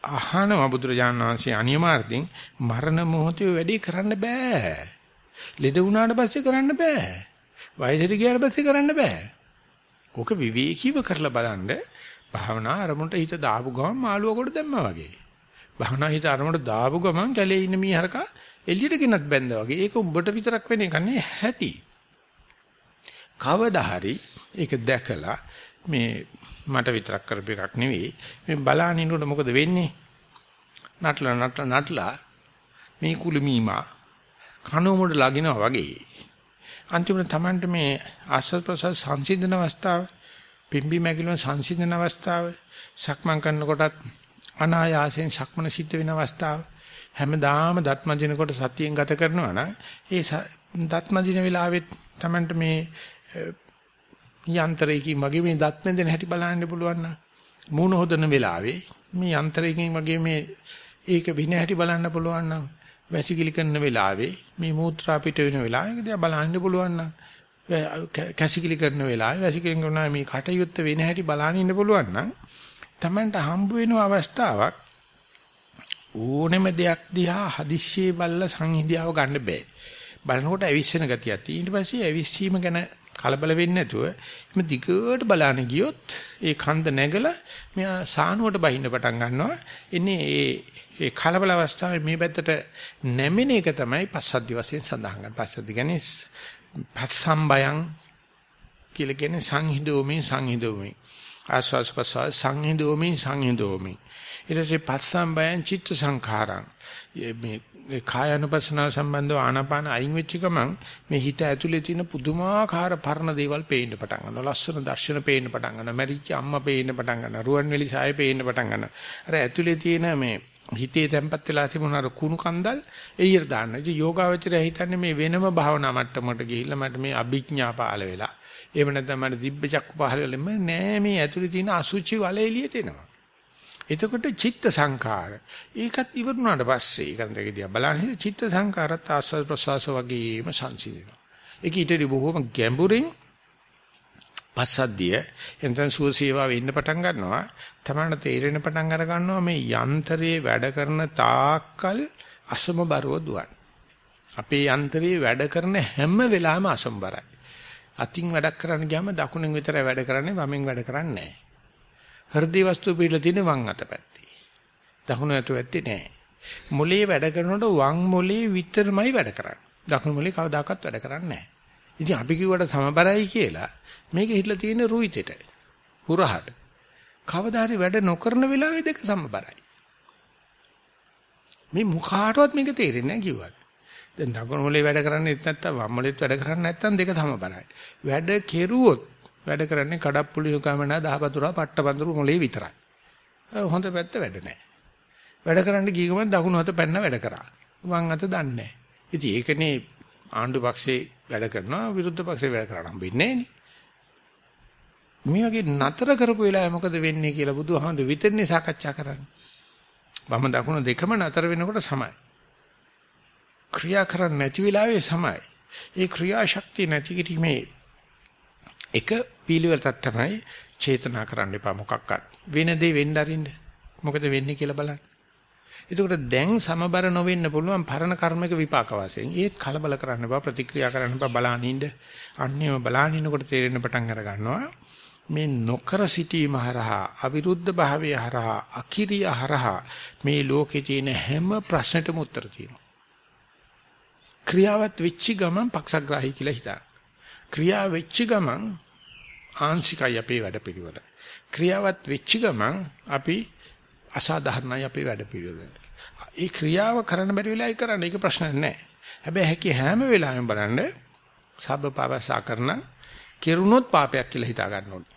අහනම බුදුරජාණන් වහන්සේ අනියමාර්ථින් මරණ මොහොතේ වැඩි කරන්න බෑ. ලෙඩ වුණාට පස්සේ කරන්න බෑ. වයසට ගියාට පස්සේ කරන්න බෑ. ඕක විවේකීව කරලා බලන්න භාවනා අරමුණට හිත දාපු ගමන් මාළුව කොට දැම්මා වගේ. භාවනා හිත අරමුණට දාපු ගමන් කැලේ ඉන්න මීහරකා එළියට ගෙනත් බැන්දා වගේ. ඒක උඹට විතරක් වෙන එක නෙවෙයි හැටි. කවදා හරි ඒක දැකලා මේ මට විතරක් කරපු එකක් නෙවෙයි. මේ බලානිනුට මොකද වෙන්නේ? නටලා නටලා නටලා මේ කුළුමීමා කනෝමුඩ ලගිනවා වගේ. අන්තිමට Tamanට මේ ආස්වාද ප්‍රසස් සංසිඳන අවස්ථාව, පිම්බි මැකිලන සංසිඳන අවස්ථාව, සක්මන් කරනකොටත් අනායාසයෙන් සක්මන සිද්ධ වෙන අවස්ථාව හැමදාම දත්මදිනකොට සතියෙන් ගත කරනවා නම් ඒ දත්මදින වෙලාවෙත් Tamanට මේ යන්ත්‍රයකින් වගේ මේ දත් මෙදෙන හැටි බලන්න පුළුවන් නම් මූණ හොදන වෙලාවේ මේ යන්ත්‍රයකින් වගේ මේ ඒක වින හැටි බලන්න පුළුවන් නම් වැසිකිලි කරන වෙලාවේ මේ මූත්‍රා පිට වෙන වෙලාවේ දිහා බලන්න පුළුවන් නම් කැසිකිලි කරන වෙලාවේ වැසිකිලි කරන මේ කටයුත්ත වෙන හැටි බලන්න ඉන්න පුළුවන් නම් Tamanට හම්බ වෙන අවස්ථාවක් ඕනෙම දෙයක් දිහා හදිස්සියේ බල්ල සංහිඳියාව ගන්න බෑ. බලනකොට ඇවිස්සෙන ගතියක් තියෙන. ඊට පස්සේ ඇවිස්සීම ගැන කලබල වෙන්නේ නැතුව එimhe දිගට බලන්න ගියොත් ඒ කන්ද නැගලා මෙයා සානුවට බහින්න පටන් ගන්නවා. එන්නේ ඒ ඒ කලබල අවස්ථාවේ මේ පැත්තට නැමෙන එක තමයි පස්සද්ධි වශයෙන් සඳහන් කරන්නේ. පස්සද්ධි කියන්නේ පස්සම්බයං කියලා කියන්නේ සංහිඳෝමේ සංහිඳෝමේ. ආස්වාස් පස්වාස් සංහිඳෝමේ සංහිඳෝමේ. ඊට පස්සේ පස්සම්බයං චිත්ත සංඛාරං. මේ ඒ කායानुපස්සනාව සම්බන්ධව ආනාපාන අයින් වෙච්ච ගමන් මේ හිත ඇතුලේ තියෙන පුදුමාකාර පරණ දේවල් පේන්න පටන් ගන්නවා. ලස්සන දර්ශන පේන්න පටන් ගන්නවා. මැරිච්ච අම්මා පේන්න පටන් ගන්නවා. රුවන්වැලි සාය පේන්න පටන් ගන්නවා. අර ඇතුලේ තියෙන මේ හිතේ තැම්පත් වෙලා තිබුණ අර කුණු කන්දල් එළියට දාන්න. ඉතින් යෝගාවචරය හිතන්නේ මේ වෙනම භාවනා මට්ටමකට ගිහිල්ලා මට මේ අභිඥා පාල වෙලා. එහෙම නැත්නම් මට දිබ්බ චක්කු පහල වෙලා නෑ මේ ඇතුලේ තියෙන අසුචි වල එළියට එනවා. එතකොට චිත්ත සංකාර. ඒකත් ඉවරුනාට පස්සේ ඒකත් ඒක දිහා බලන්නේ චිත්ත සංකාරත් ආස්වාද ප්‍රසවාස වගේම සංසිඳනවා. ඒක ඊටදී බොහෝම ගැඹුරින් පස්සද්ධිය එතන සුවසේවා වෙන්න පටන් ගන්නවා. තමන්න තේරෙන පටන් අර ගන්නවා මේ යන්ත්‍රයේ වැඩ කරන තාක්කල් අසමබරව දුවන්. අපේ යන්ත්‍රයේ වැඩ කරන හැම වෙලාවෙම අසමබරයි. අතින් වැඩක් කරන්න ගියාම දකුණෙන් විතරයි වැඩ කරන්නේ වමෙන් වැඩ කරන්නේ නැහැ. හෘදේ වස්තුව පිළිලා තියෙන වම් අත පැත්තේ. දකුණු අත පැත්තේ නෑ. මොලේ වැඩ කරනකොට වම් මොලේ විතරමයි වැඩ කරන්නේ. දකුණු මොලේ කවදාකවත් වැඩ කරන්නේ නෑ. ඉතින් අපි කිව්වට සමබරයි කියලා මේක හිටලා තියෙන රුයිතෙට. හුරහට. කවදා හරි වැඩ නොකරන වෙලාවේ දෙක සමබරයි. මේ මුඛාටවත් මේක තේරෙන්නේ නැහැ කිව්වත්. දැන් දකුණු මොලේ වැඩ කරන්නේ නැත්නම් වම් මොලේත් වැඩ කරන්නේ නැත්නම් දෙක සමබරයි. වැඩ කෙරුවොත් වැඩ කරන්නේ කඩප්පුලි නුකමනා දහපතුරා පට්ටපඳුරු මොලේ විතරයි. හොඳ පැත්ත වැඩ නැහැ. වැඩ කරන්න ගිය ගමන් දකුණු අත පැන්න වැඩ කරා. වම් අත දන්නේ නැහැ. ඉතින් ඒකනේ ආණ්ඩු පක්ෂේ වැඩ කරනවා විරුද්ධ පක්ෂේ වැඩ කරන්න හම්බෙන්නේ මේ වගේ නතර කරපු වෙලාවේ මොකද වෙන්නේ කියලා බුදුහාමුදුරු විතරනේ සාකච්ඡා කරන්නේ. වම දකුණ දෙකම නතර වෙනකොට සමයි. ක්‍රියා කරන්නේ නැති වෙලාවේ සමයි. ඒ ක්‍රියා ශක්තිය නැති කිරීමේ එක පිළිවෙලක් තමයි චේතනා කරන්න එපා මොකක්වත්. වෙන දේ වෙන්න අරින්න. මොකද වෙන්නේ කියලා බලන්න. එතකොට දැන් සමබර නොවෙන්න පුළුවන් පරණ කර්මයක විපාක වශයෙන්. ඒත් කලබල කරන්න එපා ප්‍රතික්‍රියා කරන්න එපා බලානින්න. අන්නේම බලානින්නකොට තේරෙන්න පටන් අර ගන්නවා. මේ නොකර සිටීම හරහා අවිරුද්ධ භාවය හරහා අකිරිය හරහා මේ ලෝකේ තියෙන හැම ප්‍රශ්නෙටම උත්තර තියෙනවා. ක්‍රියාවත් වෙච්ච ගමන් පක්ෂග්‍රාහී කියලා හිතා. ක්‍රියා වෙච්ච ගමන් ආංශිකයි අපේ වැඩපිළිවෙල. ක්‍රියාවත් වෙච්ච ගමන් අපි අසාධාරණයි අපේ වැඩපිළිවෙල. ඒ ක්‍රියාව කරන්න බැරි වෙලාවයි කරන්න ඒක ප්‍රශ්නයක් නැහැ. හැබැයි හැකි හැම වෙලාවෙම බලන්න සබ්බපාවසා කරන කෙරුණොත් පාපයක් කියලා හිතා ගන්න ඕනේ.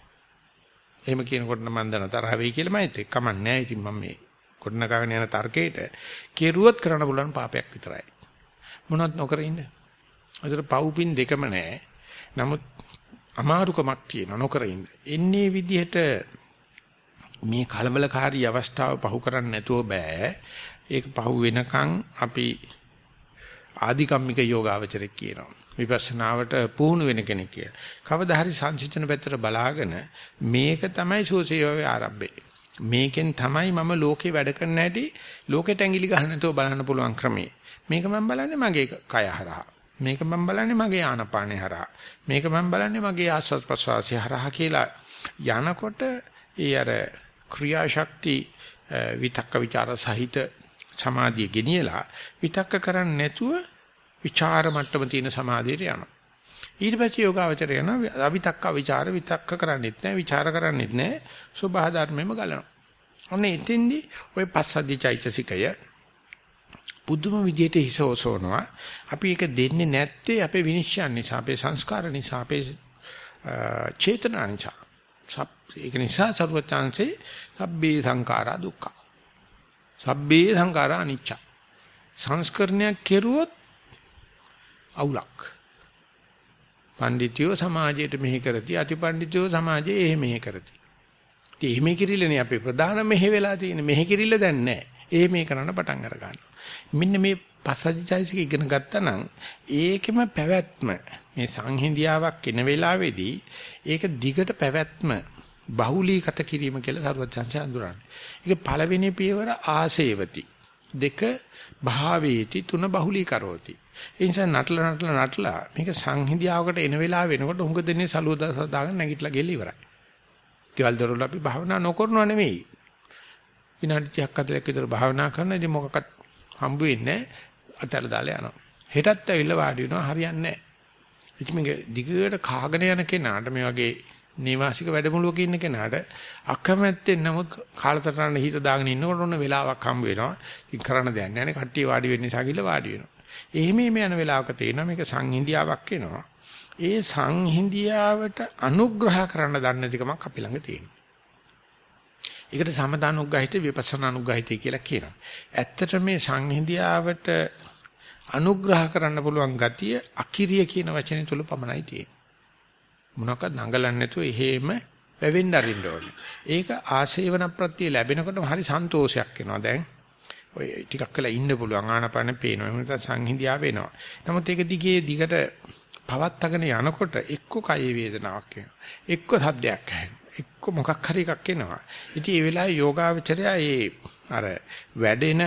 එහෙම කියනකොට නම් මම දන තරහ වෙයි කියලා මම හිතේ කමන්නේ නැහැ. ඉතින් මම මේ කොටනකගෙන යන තර්කයට කෙරුවොත් කරන්න පුළුවන් පාපයක් විතරයි. මොනවත් නොකර ඉන්න. ඒතර පව්පින් දෙකම නැහැ. නමුත් අමාරුකමක් තියෙන නොකර ඉන්න. එන්නේ විදිහට මේ කලබලකාරී අවස්ථාව පහු කරන්න නැතුව බෑ. ඒක පහු වෙනකන් අපි ආධිකම්මික යෝගාවචරයක් කියනවා. විපස්සනාවට පුහුණු වෙන කෙනෙක් කියලා. කවදා හරි සංසිඳන පැත්තට බලාගෙන මේක තමයි සෝසේවාවේ ආරම්භය. මේකෙන් තමයි මම ලෝකේ වැඩ කරන්න හැටි ලෝකෙට ඇඟිලි ගන්න නැතුව බලන්න පුළුවන් ක්‍රමය. මේක මම බලන්නේ මගේ කය හරහා. මේක මම බලන්නේ මගේ ආනපානේ හරහා. මේක මම බලන්නේ මගේ ආස්වාද ප්‍රසවාසය හරහා කියලා යනකොට ඒ අර ක්‍රියාශක්ති විතක්ක ਵਿਚාර සහිත සමාධිය ගෙනියලා විතක්ක කරන්නේ නැතුව විචාර මට්ටම තියෙන සමාධියට යනවා. ඊට පස්සේ යෝගාවචරය යන අවිතක්ක ਵਿਚාර විතක්ක කරන්නේත් නැහැ විචාර කරන්නේත් නැහැ සබහා ධර්මෙම ගලනවා. ඔන්න එතෙන්දී ওই පස්සද්ධි චෛතසිකය බුදුම විදියට හිසෝසෝනවා. අපි ඒක දෙන්නේ නැත්තේ අපේ විනිශ්චය නිසා, අපේ සංස්කාර නිසා, අපේ චේතනා නිසා. ඒක නිසා සර්වචාන්සේ සබ්බේ සංඛාරා දුක්ඛ. සබ්බේ සංඛාරා අනිච්ච. සංස්කරණයක් කෙරුවොත් අවුලක්. පඬිතියෝ සමාජයට මෙහෙ කරති අතිපඬිතියෝ සමාජයේ එහෙ මෙහෙ කරති. ඉතින් එහෙම කිරිල්ලනේ අපේ ප්‍රධාන මෙහෙ වෙලා තියෙන්නේ. මෙහෙ කිරිල්ල දැන් නැහැ. එහෙ මේ කරන්න පටන් අර ගන්නවා. මෙන්න මේ පස්සජිචයිසික ඉගෙන ගත්තා නම් ඒකෙම පැවැත්ම මේ සංහිඳියාවක් එන වෙලාවේදී ඒක දිගට පැවැත්ම බහුලීගත කිරීම කියලා සරුවත්‍යංශය අඳුරන්නේ. ඒක පළවෙනි පියවර ආසේවති. දෙක භාවේති තුන බහුලීකරෝති. ඒ නිසා නටලා නටලා නටලා මේක සංහිඳියාවකට එන වෙලාව වෙනකොට උඟ දෙන්නේ සලුව දාගෙන නැගිටලා ගෙල ඉවරයි. ගෙවල් දොරවල් අපි භාවනා නොකරනව නෙවෙයි. විනාඩි 30ක් 40ක් විතර භාවනා කරන ඉතින් මොකක්වත් හම්බ වෙන්නේ අතල දාලා යනවා. හෙටත් ඇවිල්ලා වාඩි වෙනවා හරියන්නේ නැහැ. ඉතින් මේක දිගට කාගෙන යන කෙනාට මේ වගේ නේවාසික වැඩමුළුවක ඉන්න කෙනාට අකමැත්තෙන් නමුත් කාලතරණ හිත දාගෙන ඉන්නකොට ඔන්න වෙලාවක් හම්බ වෙනවා. ඉතින් කරන්න දෙයක් නැහැ නේ. කට්ටිය වාඩි වෙන්න නිසා ගිහලා වාඩි වෙනවා. එහෙම යන වෙලාවක තේනවා මේක සංහිඳියාවක් වෙනවා. ඒ සංහිඳියාවට අනුග්‍රහ කරන්න දන්නේ නැතිකමක් අපි ළඟ තියෙනවා. ඒකට සමදානුග්‍රහිත විපස්සනානුග්‍රහිත කියලා කියනවා. ඇත්තට මේ සංහිඳියාවට අනුග්‍රහ කරන්න පුළුවන් ගතිය අකිරිය කියන වචනේ තුල පමණයි තියෙන්නේ. මොනවාක්වත් නඟලන්නේ නැතුව එහෙම වැවෙන්න අරින්න ඕනේ. ඒක ආසේවන ප්‍රත්‍ය ලැබෙනකොටම හරි සන්තෝෂයක් එනවා දැන්. ඔය ටිකක් වෙලා ඉන්න පුළුවන් ආනපන පේනවා. එහෙම නැත්නම් සංහිඳියා වෙනවා. නමුත් ඒක දිගේ දිගට පවත්තගෙන යනකොට එක්ක කය වේදනාවක් එනවා. එක්ක සද්දයක් ඇහෙනවා. එක්ක මොකක් හරි එකක් එනවා. ඉතින් ඒ වෙලාවේ යෝගාවචරය ඒ අර වැඩෙන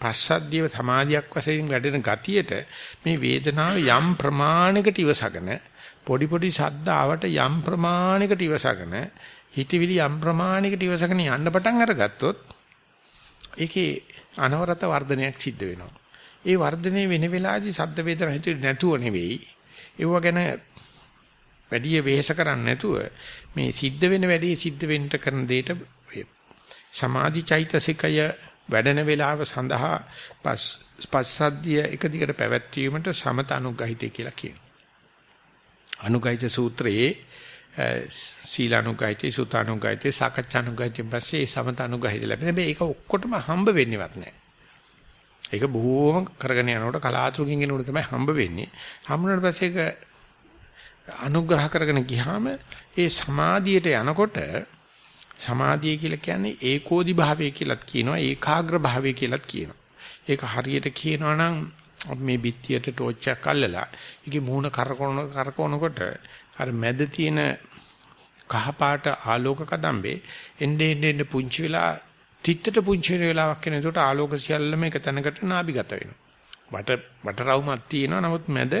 පස්සද්ධිය සමාධියක් වශයෙන් වැඩෙන ගතියට මේ වේදනාව යම් ප්‍රමාණයකට ඉවසගෙන පොඩි පොඩි ශබ්ද ආවට යම් ප්‍රමාණයකට ඉවසගෙන හිතවිලි යම් ප්‍රමාණයකට ඉවසගෙන යන්න පටන් අරගත්තොත් ඒකේ අනවරත වර්ධනයක් සිද්ධ වෙනවා. ඒ වර්ධනය වෙන වෙලාවේදී ශබ්ද වේදනා හිතෙන්නේ නැතුව නෙවෙයි. ඒව ගැන වැඩි වෙහෙස කරන්නේ නැතුව මේ සිද්ධ වෙන වැඩේ සිද්ධ වෙන්න කරන දෙයට සමාධි චෛතසිකය වැඩෙන වේලාව සඳහා පස්සද්ධිය එක දිගට පැවැත්වීමට සමත අනුගහිතය කියලා කියනවා. අනුගහිත සූත්‍රයේ සීලානුගහිතේ සුතානුගහිතේ සාකච්ඡානුගහිතේ පස්සේ සමත අනුගහිත ලැබෙන හැබැයි ඒක ඔක්කොටම හම්බ වෙන්නේවත් නැහැ. ඒක බොහෝම කරගෙන යනකොට කලාතුරකින් එනකොට තමයි හම්බ වෙන්නේ. හම්බුනට පස්සේ ඒක අනුග්‍රහ කරගෙන ගියාම ඒ සමාධියට යනකොට සමාධිය කියලා කියන්නේ ඒකෝදි භාවය කියලාත් කියනවා ඒකාග්‍ර භාවය කියලාත් කියනවා. ඒක හරියට කියනවා නම් මේ බිත්තියට ටෝච් එකක් අල්ලලා ඒකේ මූණ කරකවන කරකවනකොට අර මැද තියෙන කහපාට ආලෝක කදම්බේ එන්නේ එන්නේ පුංචි වෙලා තිත්තට පුංචි වෙන වෙලාවක් එන. ඒකට ආලෝක සියල්ලම එක තැනකට නාභිගත වෙනවා. වට වට රවුමක් තියෙනවා. නමුත් මැද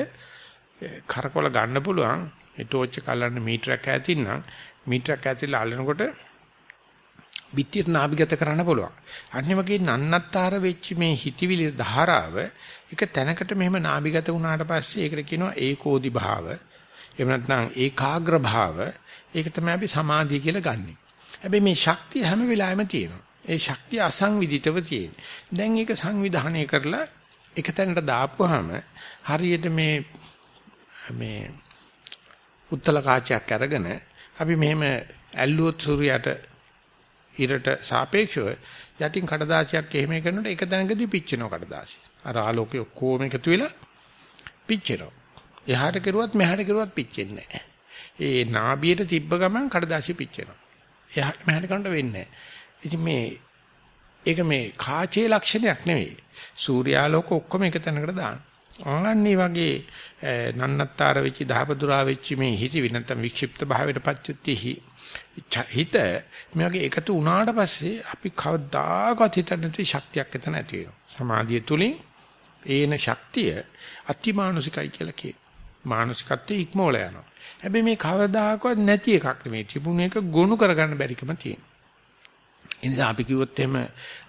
කරකවල ගන්න පුළුවන්. ඒ ටෝච් එක අල්ලන්න මීටරයක් ඈතින් නම් මීටරයක් ඈතිලා අල්ලනකොට පිටියට නාභිගත කරන්න පුළුවන්. අනිත් වගේ නන්නත්තර වෙච්ච මේ හිතවිලි ධාරාව එක තැනකට මෙහෙම නාභිගත වුණාට පස්සේ ඒකට කියනවා ඒකෝදි භාව. එහෙම නැත්නම් ඒකාග්‍ර භාව. ඒක තමයි අපි සමාධිය කියලා ගන්නෙ. හැබැයි මේ ශක්තිය හැම වෙලාවෙම තියෙනවා. ඒ ශක්තිය අසංවිධිතව තියෙන්නේ. දැන් ඒක සංවිධානය කරලා එක තැනකට දාපුවාම හරියට මේ මේ උත්තල කාචයක් අරගෙන අපි මෙහෙම ඇල්ලුවොත් සූර්යයට ඉරට සාපේක්ෂව යටින් කඩදාසියක් එහෙම කරනකොට එක තැනකදී පිච්චෙනවා කඩදාසිය. අර ආලෝකය ඔක්කොම එකතු වෙලා පිච්චෙනවා. එහාට කෙරුවත් මෙහාට කෙරුවත් පිච්චෙන්නේ නැහැ. ඒ නාභියට තිබ්බ ගමන් කඩදාසිය පිච්චෙනවා. එහාට මෙහාට කරනට වෙන්නේ නැහැ. ඉතින් මේ ඒක මේ කාචේ ලක්ෂණයක් නෙවෙයි. සූර්යාලෝක ඔක්කොම එක තැනකට දාන්න. ආන්නේ වගේ නන්නත්තර වෙච්ච දහපදුරා වෙච්ච මේ හිතවි නැත්නම් වික්ෂිප්ත භාවයට පච්චුත්‍තිහි හිත මේ වගේ එකතු වුණාට පස්සේ අපි කවදාකවත් හිතන්නේ නැති ශක්තියක් එතන ඇති වෙනවා. සමාධිය තුලින් ඒන ශක්තිය අතිමානුසිකයි කියලා කියනවා. මානසිකත්වයේ ඉක්මවල යනවා. හැබැයි මේ කවදාකවත් නැති එකක් නෙමෙයි. තිබුණ එක ගොනු කරගන්න බැරිකම තියෙනවා. ඒ නිසා අපි කිව්වොත් එහෙම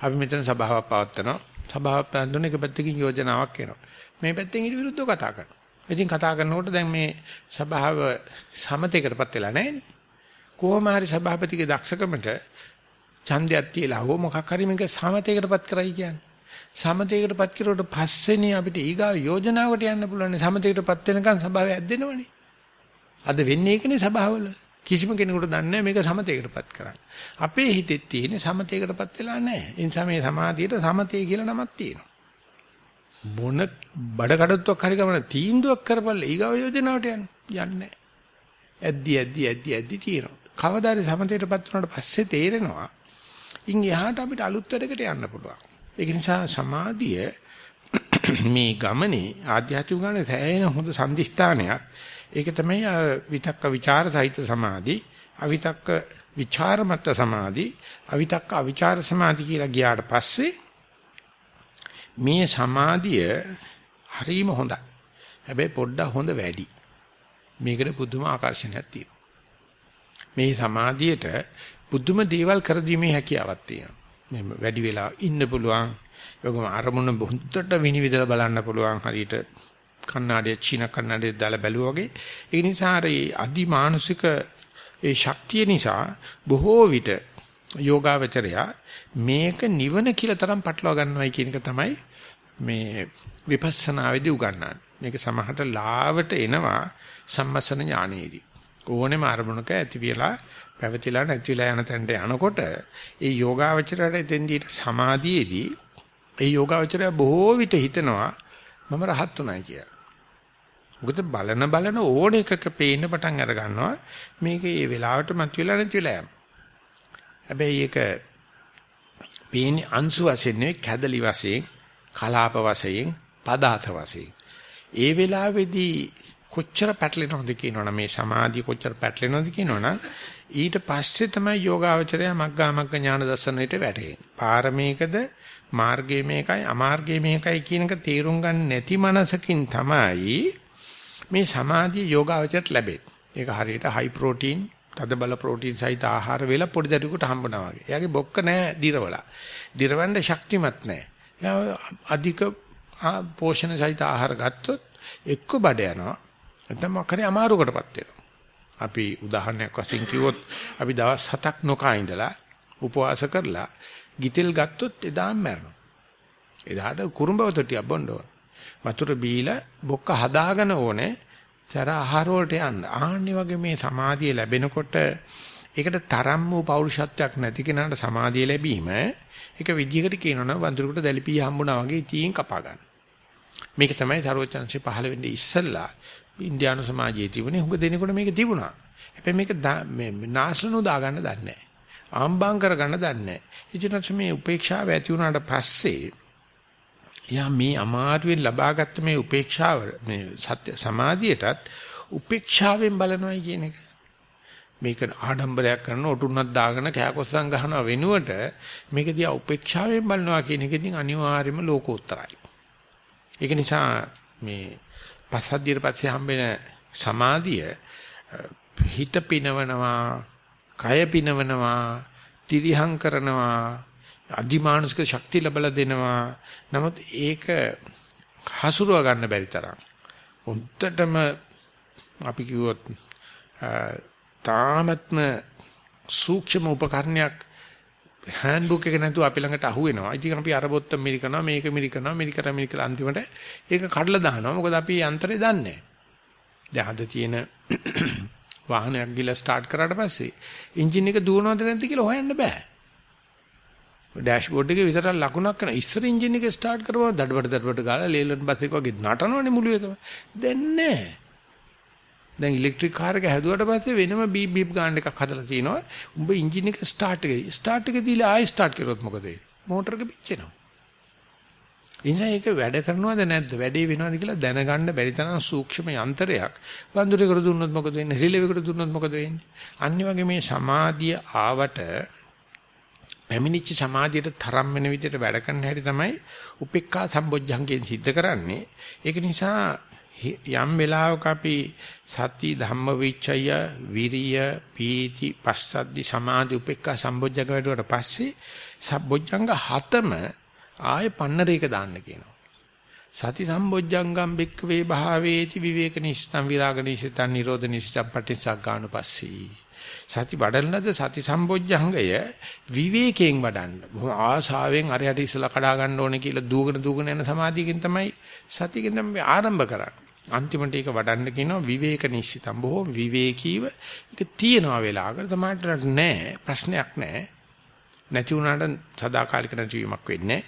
අපි මෙතන සභාවක් පවත්වනවා. සභාවක් පවත්වන එක පැත්තකින් යෝජනාවක් එනවා. මේ පැත්තෙන් ඊට විරුද්ධව කතා කරනවා. ඉතින් කතා කරනකොට දැන් මේ සභාව සමතේකටපත් වෙලා නැහැනේ. කොහොම හරි සභාපතිගේ දක්ෂකමට ඡන්දයක් තියලා හෝ මොකක් හරි මේක සමතේකටපත් කරයි කියන්නේ. සමතේකටපත් කරුවට පස්සේනේ අපිට ඊගාව යෝජනාවකට යන්න පුළුවන්. සමතේකටපත් වෙනකන් සභාව ඇද්දෙනවනේ. අද වෙන්නේ ඒකනේ සභාවල. කිසිම කෙනෙකුට දන්නේ මේක සමතේකටපත් කරන්න. අපේ හිතෙත් තියෙන සමතේකටපත් වෙලා නැහැ. ඒ නිසා මේ සමාධියට සමතේ කියලා නමක් තියෙනවා. මොන බඩ කඩත්වක් හරි ගමන තීන්දුවක් කරපළ ඊගාව යෝජනාවට යන්න යන්නේ ඇද්දි ඇද්දි ඇද්දි ඇද්දි තියෙනවා. කවදාද සමතේටපත් වුණාට පස්සේ තේරෙනවා. ඉන් එහාට අපිට අලුත් වැඩකට යන්න පුළුවන්. ඒක නිසා සමාධිය මේ ගමනේ ආධ්‍යාත්මික ගමනේ සෑහෙන හොඳ සම්දිස්ථානයක්. ඒක තමයි විතක්ක ਵਿਚාර සහිත සමාධි, අවිතක්ක විචාර මත සමාධි, අවිතක්ක අවිචාර සමාධි කියලා ගියාට පස්සේ මේ සමාධිය හරීම හොඳයි. හැබැයි පොඩ්ඩක් හොඳ වැඩි. මේකට පුදුම ආකර්ෂණයක් තියෙනවා. මේ සමාධියට පුදුම දේවල් කර දීමේ හැකියාවක් තියෙනවා. මේ වැඩි වෙලා ඉන්න පුළුවන්. ඒකම අරමුණ හොඳට විනිවිදලා බලන්න පුළුවන්. හරියට කන්නඩිය චීන කන්නඩිය දාලා බැලුවා වගේ. ඒ නිසා අර අදිමානසික ඒ ශක්තිය නිසා බොහෝ විට යෝගාවචරය මේක නිවන කියලා තරම් පටලවා ගන්නවයි කියන එක තමයි මේ විපස්සනාවේදී උගන්වන්නේ. මේක සමහරට ලාවට එනවා සම්මසන ඥානෙදී. ඕනෙම අරමුණක ඇති වෙලා පැවතිලා නැතිලා යන තැනට යනකොට ඒ යෝගාවචරයට එතෙන්දී සමාධියේදී ඒ යෝගාවචරය බොහෝ විට හිතනවා මම රහත් උනායි කියලා. මොකද බලන බලන ඕන එකක පේන්න පටන් අර ගන්නවා මේක ඒ වෙලාවට මතුවලා නැතිලා යනවා. හැබැයි ඒක පේන්නේ අංශු වශයෙන් නෙවෙයි කැදලි වශයෙන් කලාප වශයෙන් පදාත වශයෙන් ඒ වෙලාවේදී කොච්චර පැටලෙනවද කියනවනම් මේ සමාධිය කොච්චර පැටලෙනවද කියනවනම් ඊට පස්සේ තමයි යෝගාවචරය මග්ගා මග්ග ඥාන දර්ශනයට වැටෙන්නේ. පාරමේකද මාර්ගයේ මේකයි අමාර්ගයේ මේකයි කියන එක තේරුම් ගන්න නැති මනසකින් තමයි මේ සමාධිය යෝගාවචරයට ලැබෙන්නේ. ඒක හරියට හයි ප්‍රෝටීන්, තද බල ප්‍රෝටීන් සහිත ආහාර වේලා පොඩි දරුවෙකුට හම්බනවා වගේ. එයාගේ බොක්ක නැහැ දිරවලා. දිරවන්න ශක්තිමත් නැහැ. අධික පෝෂණ සහිත ආහාර ගත්තොත් එක්ක බඩ යනවා. නැත්නම් මොකරි අමාරුකටපත් වෙනවා. අපි උදාහරණයක් වශයෙන් කිව්වොත් අපි දවස් 7ක් නොකා ඉඳලා උපවාස කරලා ගිතෙල් ගත්තොත් එදාම මැරෙනවා. එදාට කුරුම්බව තොටියක් බොන්න ඕන. වතුර බීලා බොක්ක හදාගෙන ඕනේ. සර ආහාර වලට යන්න. ආන්නේ වගේ මේ සමාධිය ලැබෙනකොට ඒකට තරම් වූ පෞරුෂත්වයක් නැති කෙනාට සමාධිය ලැබීම ඒක විදිහකට කියනවනම් වඳුරකට දැලිපිය හම්බුණා වගේ ඉතින් කපා ගන්න. මේක තමයි සරෝජන්සේ පහළ වෙන්නේ ඉස්සෙල්ලා ඉන්දියානු සමාජයේ තිබුණේ හුඟ දෙනකොට මේක තිබුණා. හැබැයි මේක මේ නාශනු දා ගන්න දන්නේ නැහැ. ආම්බාම් කර ගන්න දන්නේ නැහැ. ඉතින් මේ උපේක්ෂාව ඇති වුණාට පස්සේ යා මේ අමාරුවෙන් ලබාගත්ත මේ උපේක්ෂාව මේ සත්‍ය සමාධියටත් උපේක්ෂාවෙන් බලනවායි කියන එක. මේක ආඩම්බරයක් කරන ඔටුන්නක් දාගෙන කෑකොස්සම් ගහනවා වෙනුවට මේක දිහා උපේක්ෂාවෙන් බලනවා කියන එක ඉතින් අනිවාර්යයෙන්ම ලෝකෝත්තරයි. ඒක නිසා මේ පස්සද්ධියට පස්සේ හම්බෙන සමාධිය හිත පිනවනවා, කය පිනවනවා, තිරිහං කරනවා, අධිමානුෂික ශක්තිය ලැබලා දෙනවා. නමුත් ඒක හසුරුව ගන්න බැරි තරම්. උන්ටටම අපි කිව්වොත් තාමත්ම සූක්ෂම උපකරණයක් හෑන්ඩ්බුක් එක නැතුව අපි ළඟට අහු වෙනවා. ඉතින් අපි අර බොත්ත මිරිකනවා මේක මිරිකනවා මිරිකර මිරිකලා අන්තිමට ඒක කඩලා දානවා. මොකද අපි යන්ත්‍රය දන්නේ නැහැ. දැන් අද තියෙන වාහනයක් ගිහලා ස්ටාර්ට් කරාට පස්සේ එන්ජින් එක දුවනවද නැද්ද කියලා හොයන්න බෑ. ඩෑෂ්බෝඩ් එකේ විතර ලකුණක් කරන ඉස්සර එන්ජින් එක ස්ටාර්ට් කරපුවා දඩබඩ දඩබඩ ගාලා ලේලන් බස් එක වගේ නටනවනේ මුළු එකම. දැන් නැහැ. දැන් ඉලෙක්ට්‍රික් කාර් එක හැදුවට පස්සේ වෙනම බීප් බීප් ගාන එකක් හදලා තිනවා. උඹ එන්ජින් එක ස්ටාර්ට් එකේ ස්ටාර්ට් එක දීලා ආයෙ ස්ටාර්ට් කරොත් මොකද වෙන්නේ? මෝටර එක පිච්චෙනවා. ඉතින් ඒක වැඩ කරනවද නැද්ද? වැඩේ වෙනවද කියලා දැනගන්න බැරි තරම් සූක්ෂම යන්ත්‍රයක් වඳුරේකට දුන්නොත් මොකද වෙන්නේ? රිලෙවකට දුන්නොත් මොකද වෙන්නේ? අනිත් වගේ මේ සමාධිය ආවට පැමිණිච්ච සමාධියට තරම් වෙන විදිහට වැඩ කරන හැටි තමයි උපේක්ඛා සම්බොජ්ජංගයෙන් සිද්ධ කරන්නේ. ඒක නිසා යම් වෙලාවක අපි සති ධම්ම විචය විරිය පීති පස්සද්දි සමාධි උපේක්ඛා සම්බොජ්ජංග වැඩුවට පස්සේ සම්බොජ්ජංග හතම ආයේ පන්නරේක දාන්න කියනවා. සති සම්බොජ්ජංගම් බික්කවේ භාවේති විවේක නිස්සතං විරාග නිස්සතං නිරෝධ නිස්සතං පටිච්චසග්ගානුපස්සී සති වඩන්නද සති සම්බොජ්ජංගය විවේකයෙන් වඩන්න. බොහොම ආසාවෙන් අරයට ඉස්සලා කඩා ගන්න ඕනේ කියලා දුවගෙන දුවගෙන යන සමාධියකින් තමයි සතියකින් තමයි ආරම්භ කරන්නේ. අන්තිමට ඒක වඩන්න කියනවා විවේක නිශ්චිතම්. බොහෝ විවේකීව ඒක තියෙනවා වෙලාවකට. තමයි නෑ ප්‍රශ්නයක් නෑ. නැති වුණාට සදාකාලික නැතිවීමක් වෙන්නේ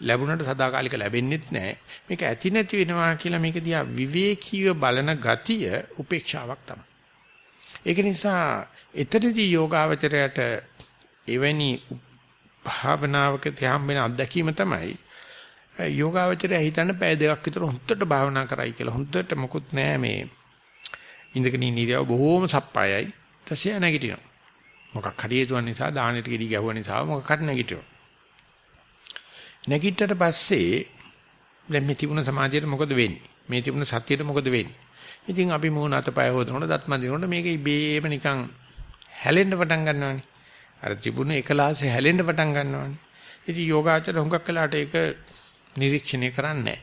ලැබුණාට සදාකාලික ලැබෙන්නේත් නෑ. මේක ඇති නැති වෙනවා කියලා මේක දිහා විවේකීව බලන ගතිය උපේක්ෂාවක් තමයි. ඒක නිසා එතනදී යෝගාවචරයට එවැනි භාවනාවක තියම් වෙන අත්දැකීම තමයි යෝගාවචරය හිතන්න පැය දෙකක් විතර හොඳට භාවනා කරයි කියලා. හොඳට මොකුත් නෑ මේ ඉඳගෙන ඉන්න ඉරියව බොහොම සප්පායයි. ඊටසේ නැගිටිනවා. මොකක් හරි හේතුවක් නිසා දානෙට ගිඩි ගැහුව නිසා මොකක් හරි නැගිටිනවා. නැගිට්ටට පස්සේ දැන් මේ තිබුණ සමාධියට මොකද වෙන්නේ? මේ තිබුණ සතියට මොකද වෙන්නේ? ඉතින් අපි මූණ අතපය හොදනකොට දත්ම දිනනකොට මේක ඉබේම නිකන් හැලෙන්න පටන් ගන්නවානේ. අර තිබුණ එකලාසේ හැලෙන්න පටන් ගන්නවානේ. ඉතින් යෝගාචර හුඟක් වෙලාට ඒක නිරීක්ෂණය කරන්නේ නැහැ.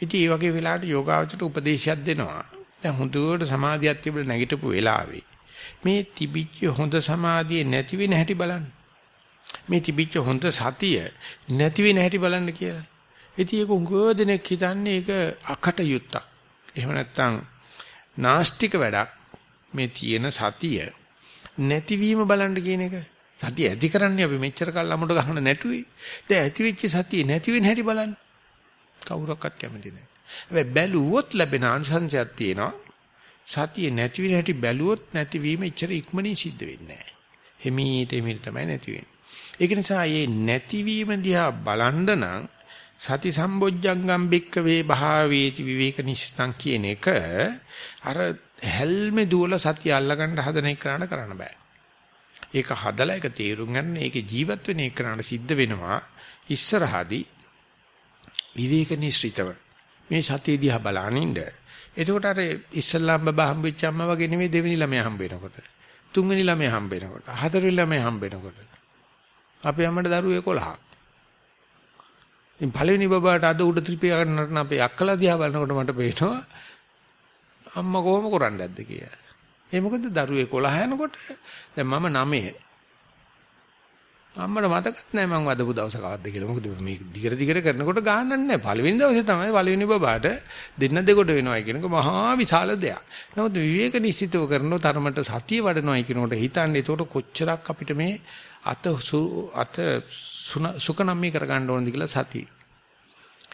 ඉතින් මේ වගේ වෙලාවට යෝගාචරට උපදේශයක් දෙනවා. දැන් හොඳට සමාධියක් තිබුණ නැගිටපු වෙලාවේ මේ තිබිච්ච හොඳ සමාධිය නැති වෙන හැටි බලන්න. මේ තිබිච්ච හොඳ සතිය නැති වෙන හැටි බලන්න කියලා. ඉතින් ඒක උගෝදෙනෙක් හිතන්නේ ඒක අකට යුත්තක්. එහෙම නැත්නම් නාස්තික වැඩක් මේ තියෙන සතිය නැතිවීම බලන්න කියන එක. සතිය ඇති කරන්නේ අපි මෙච්චර කල් අමුඩ ගහන නැටුවේ. දැන් ඇති වෙච්ච සතිය නැති වෙන හැටි බලන්න. කවුරක්වත් කැමති නැහැ. හැබැයි බැලුවොත් ලැබෙන ආංශංශයක් තියෙනවා. සතිය නැති වෙන හැටි බැලුවොත් නැතිවීම ඉච්චර ඉක්මනින් සිද්ධ වෙන්නේ නැහැ. හිමීට හිමීට තමයි නැති වෙන්නේ. ඒක නිසා මේ නැතිවීම දිහා බලන්න නම් සති සම්බොජ්ජංගම් බික්ක වේ භාවේති විවේක නිස්සං කියන එක අර හැල්මේ දුවල සතිය අල්ලගන්න හදන එකට කරන්න බෑ. ඒක හදලා ඒක තේරුම් ගන්න ඒකේ ජීවත් වෙන එකට සිද්ධ වෙනවා ඉස්සරහදී විවේක නිශ්චිතව මේ සතිය දිහා බලනින්න. එතකොට අර ඉස්ලාම් බබා හම්බෙච්ච අම්මා වගේ නෙමෙයි දෙවෙනි ළමයා හම්බ වෙනකොට. තුන්වෙනි ළමයා හම්බ වෙනකොට. හතරවෙනි ළමයා හම්බ වෙනකොට. අපේ අම්මට දරුවෝ 11ක්. ඉතින් පළවෙනි බබාට අද උඩ ත්‍රිපිය ගන්නට අපේ අක්කලා දිහා බලනකොට මට පේනවා අම්මා කොහොම කරන්නේ නැද්ද කියලා. ඒ මොකද දරුවේ 11 යනකොට දැන් මම 9. අම්මට මතකත් නැහැ මං වදපු දවස කවද්ද කියලා. මොකද මේ දිගට දිගට කරනකොට ගානක් නැහැ. පළවෙනි දවසේ තමයි පළවෙනි බබාට දෙන්න දෙකොට වෙනවයි කියනක මහා විශාල දෙයක්. නමුත් විවේක නිසිතව කරන තරමට සතිය වඩනවයි කියනකොට හිතන්නේ ඒකට කොච්චරක් අපිට මේ අත අත සුකනම්මී කරගන්න ඕනද කියලා සතිය.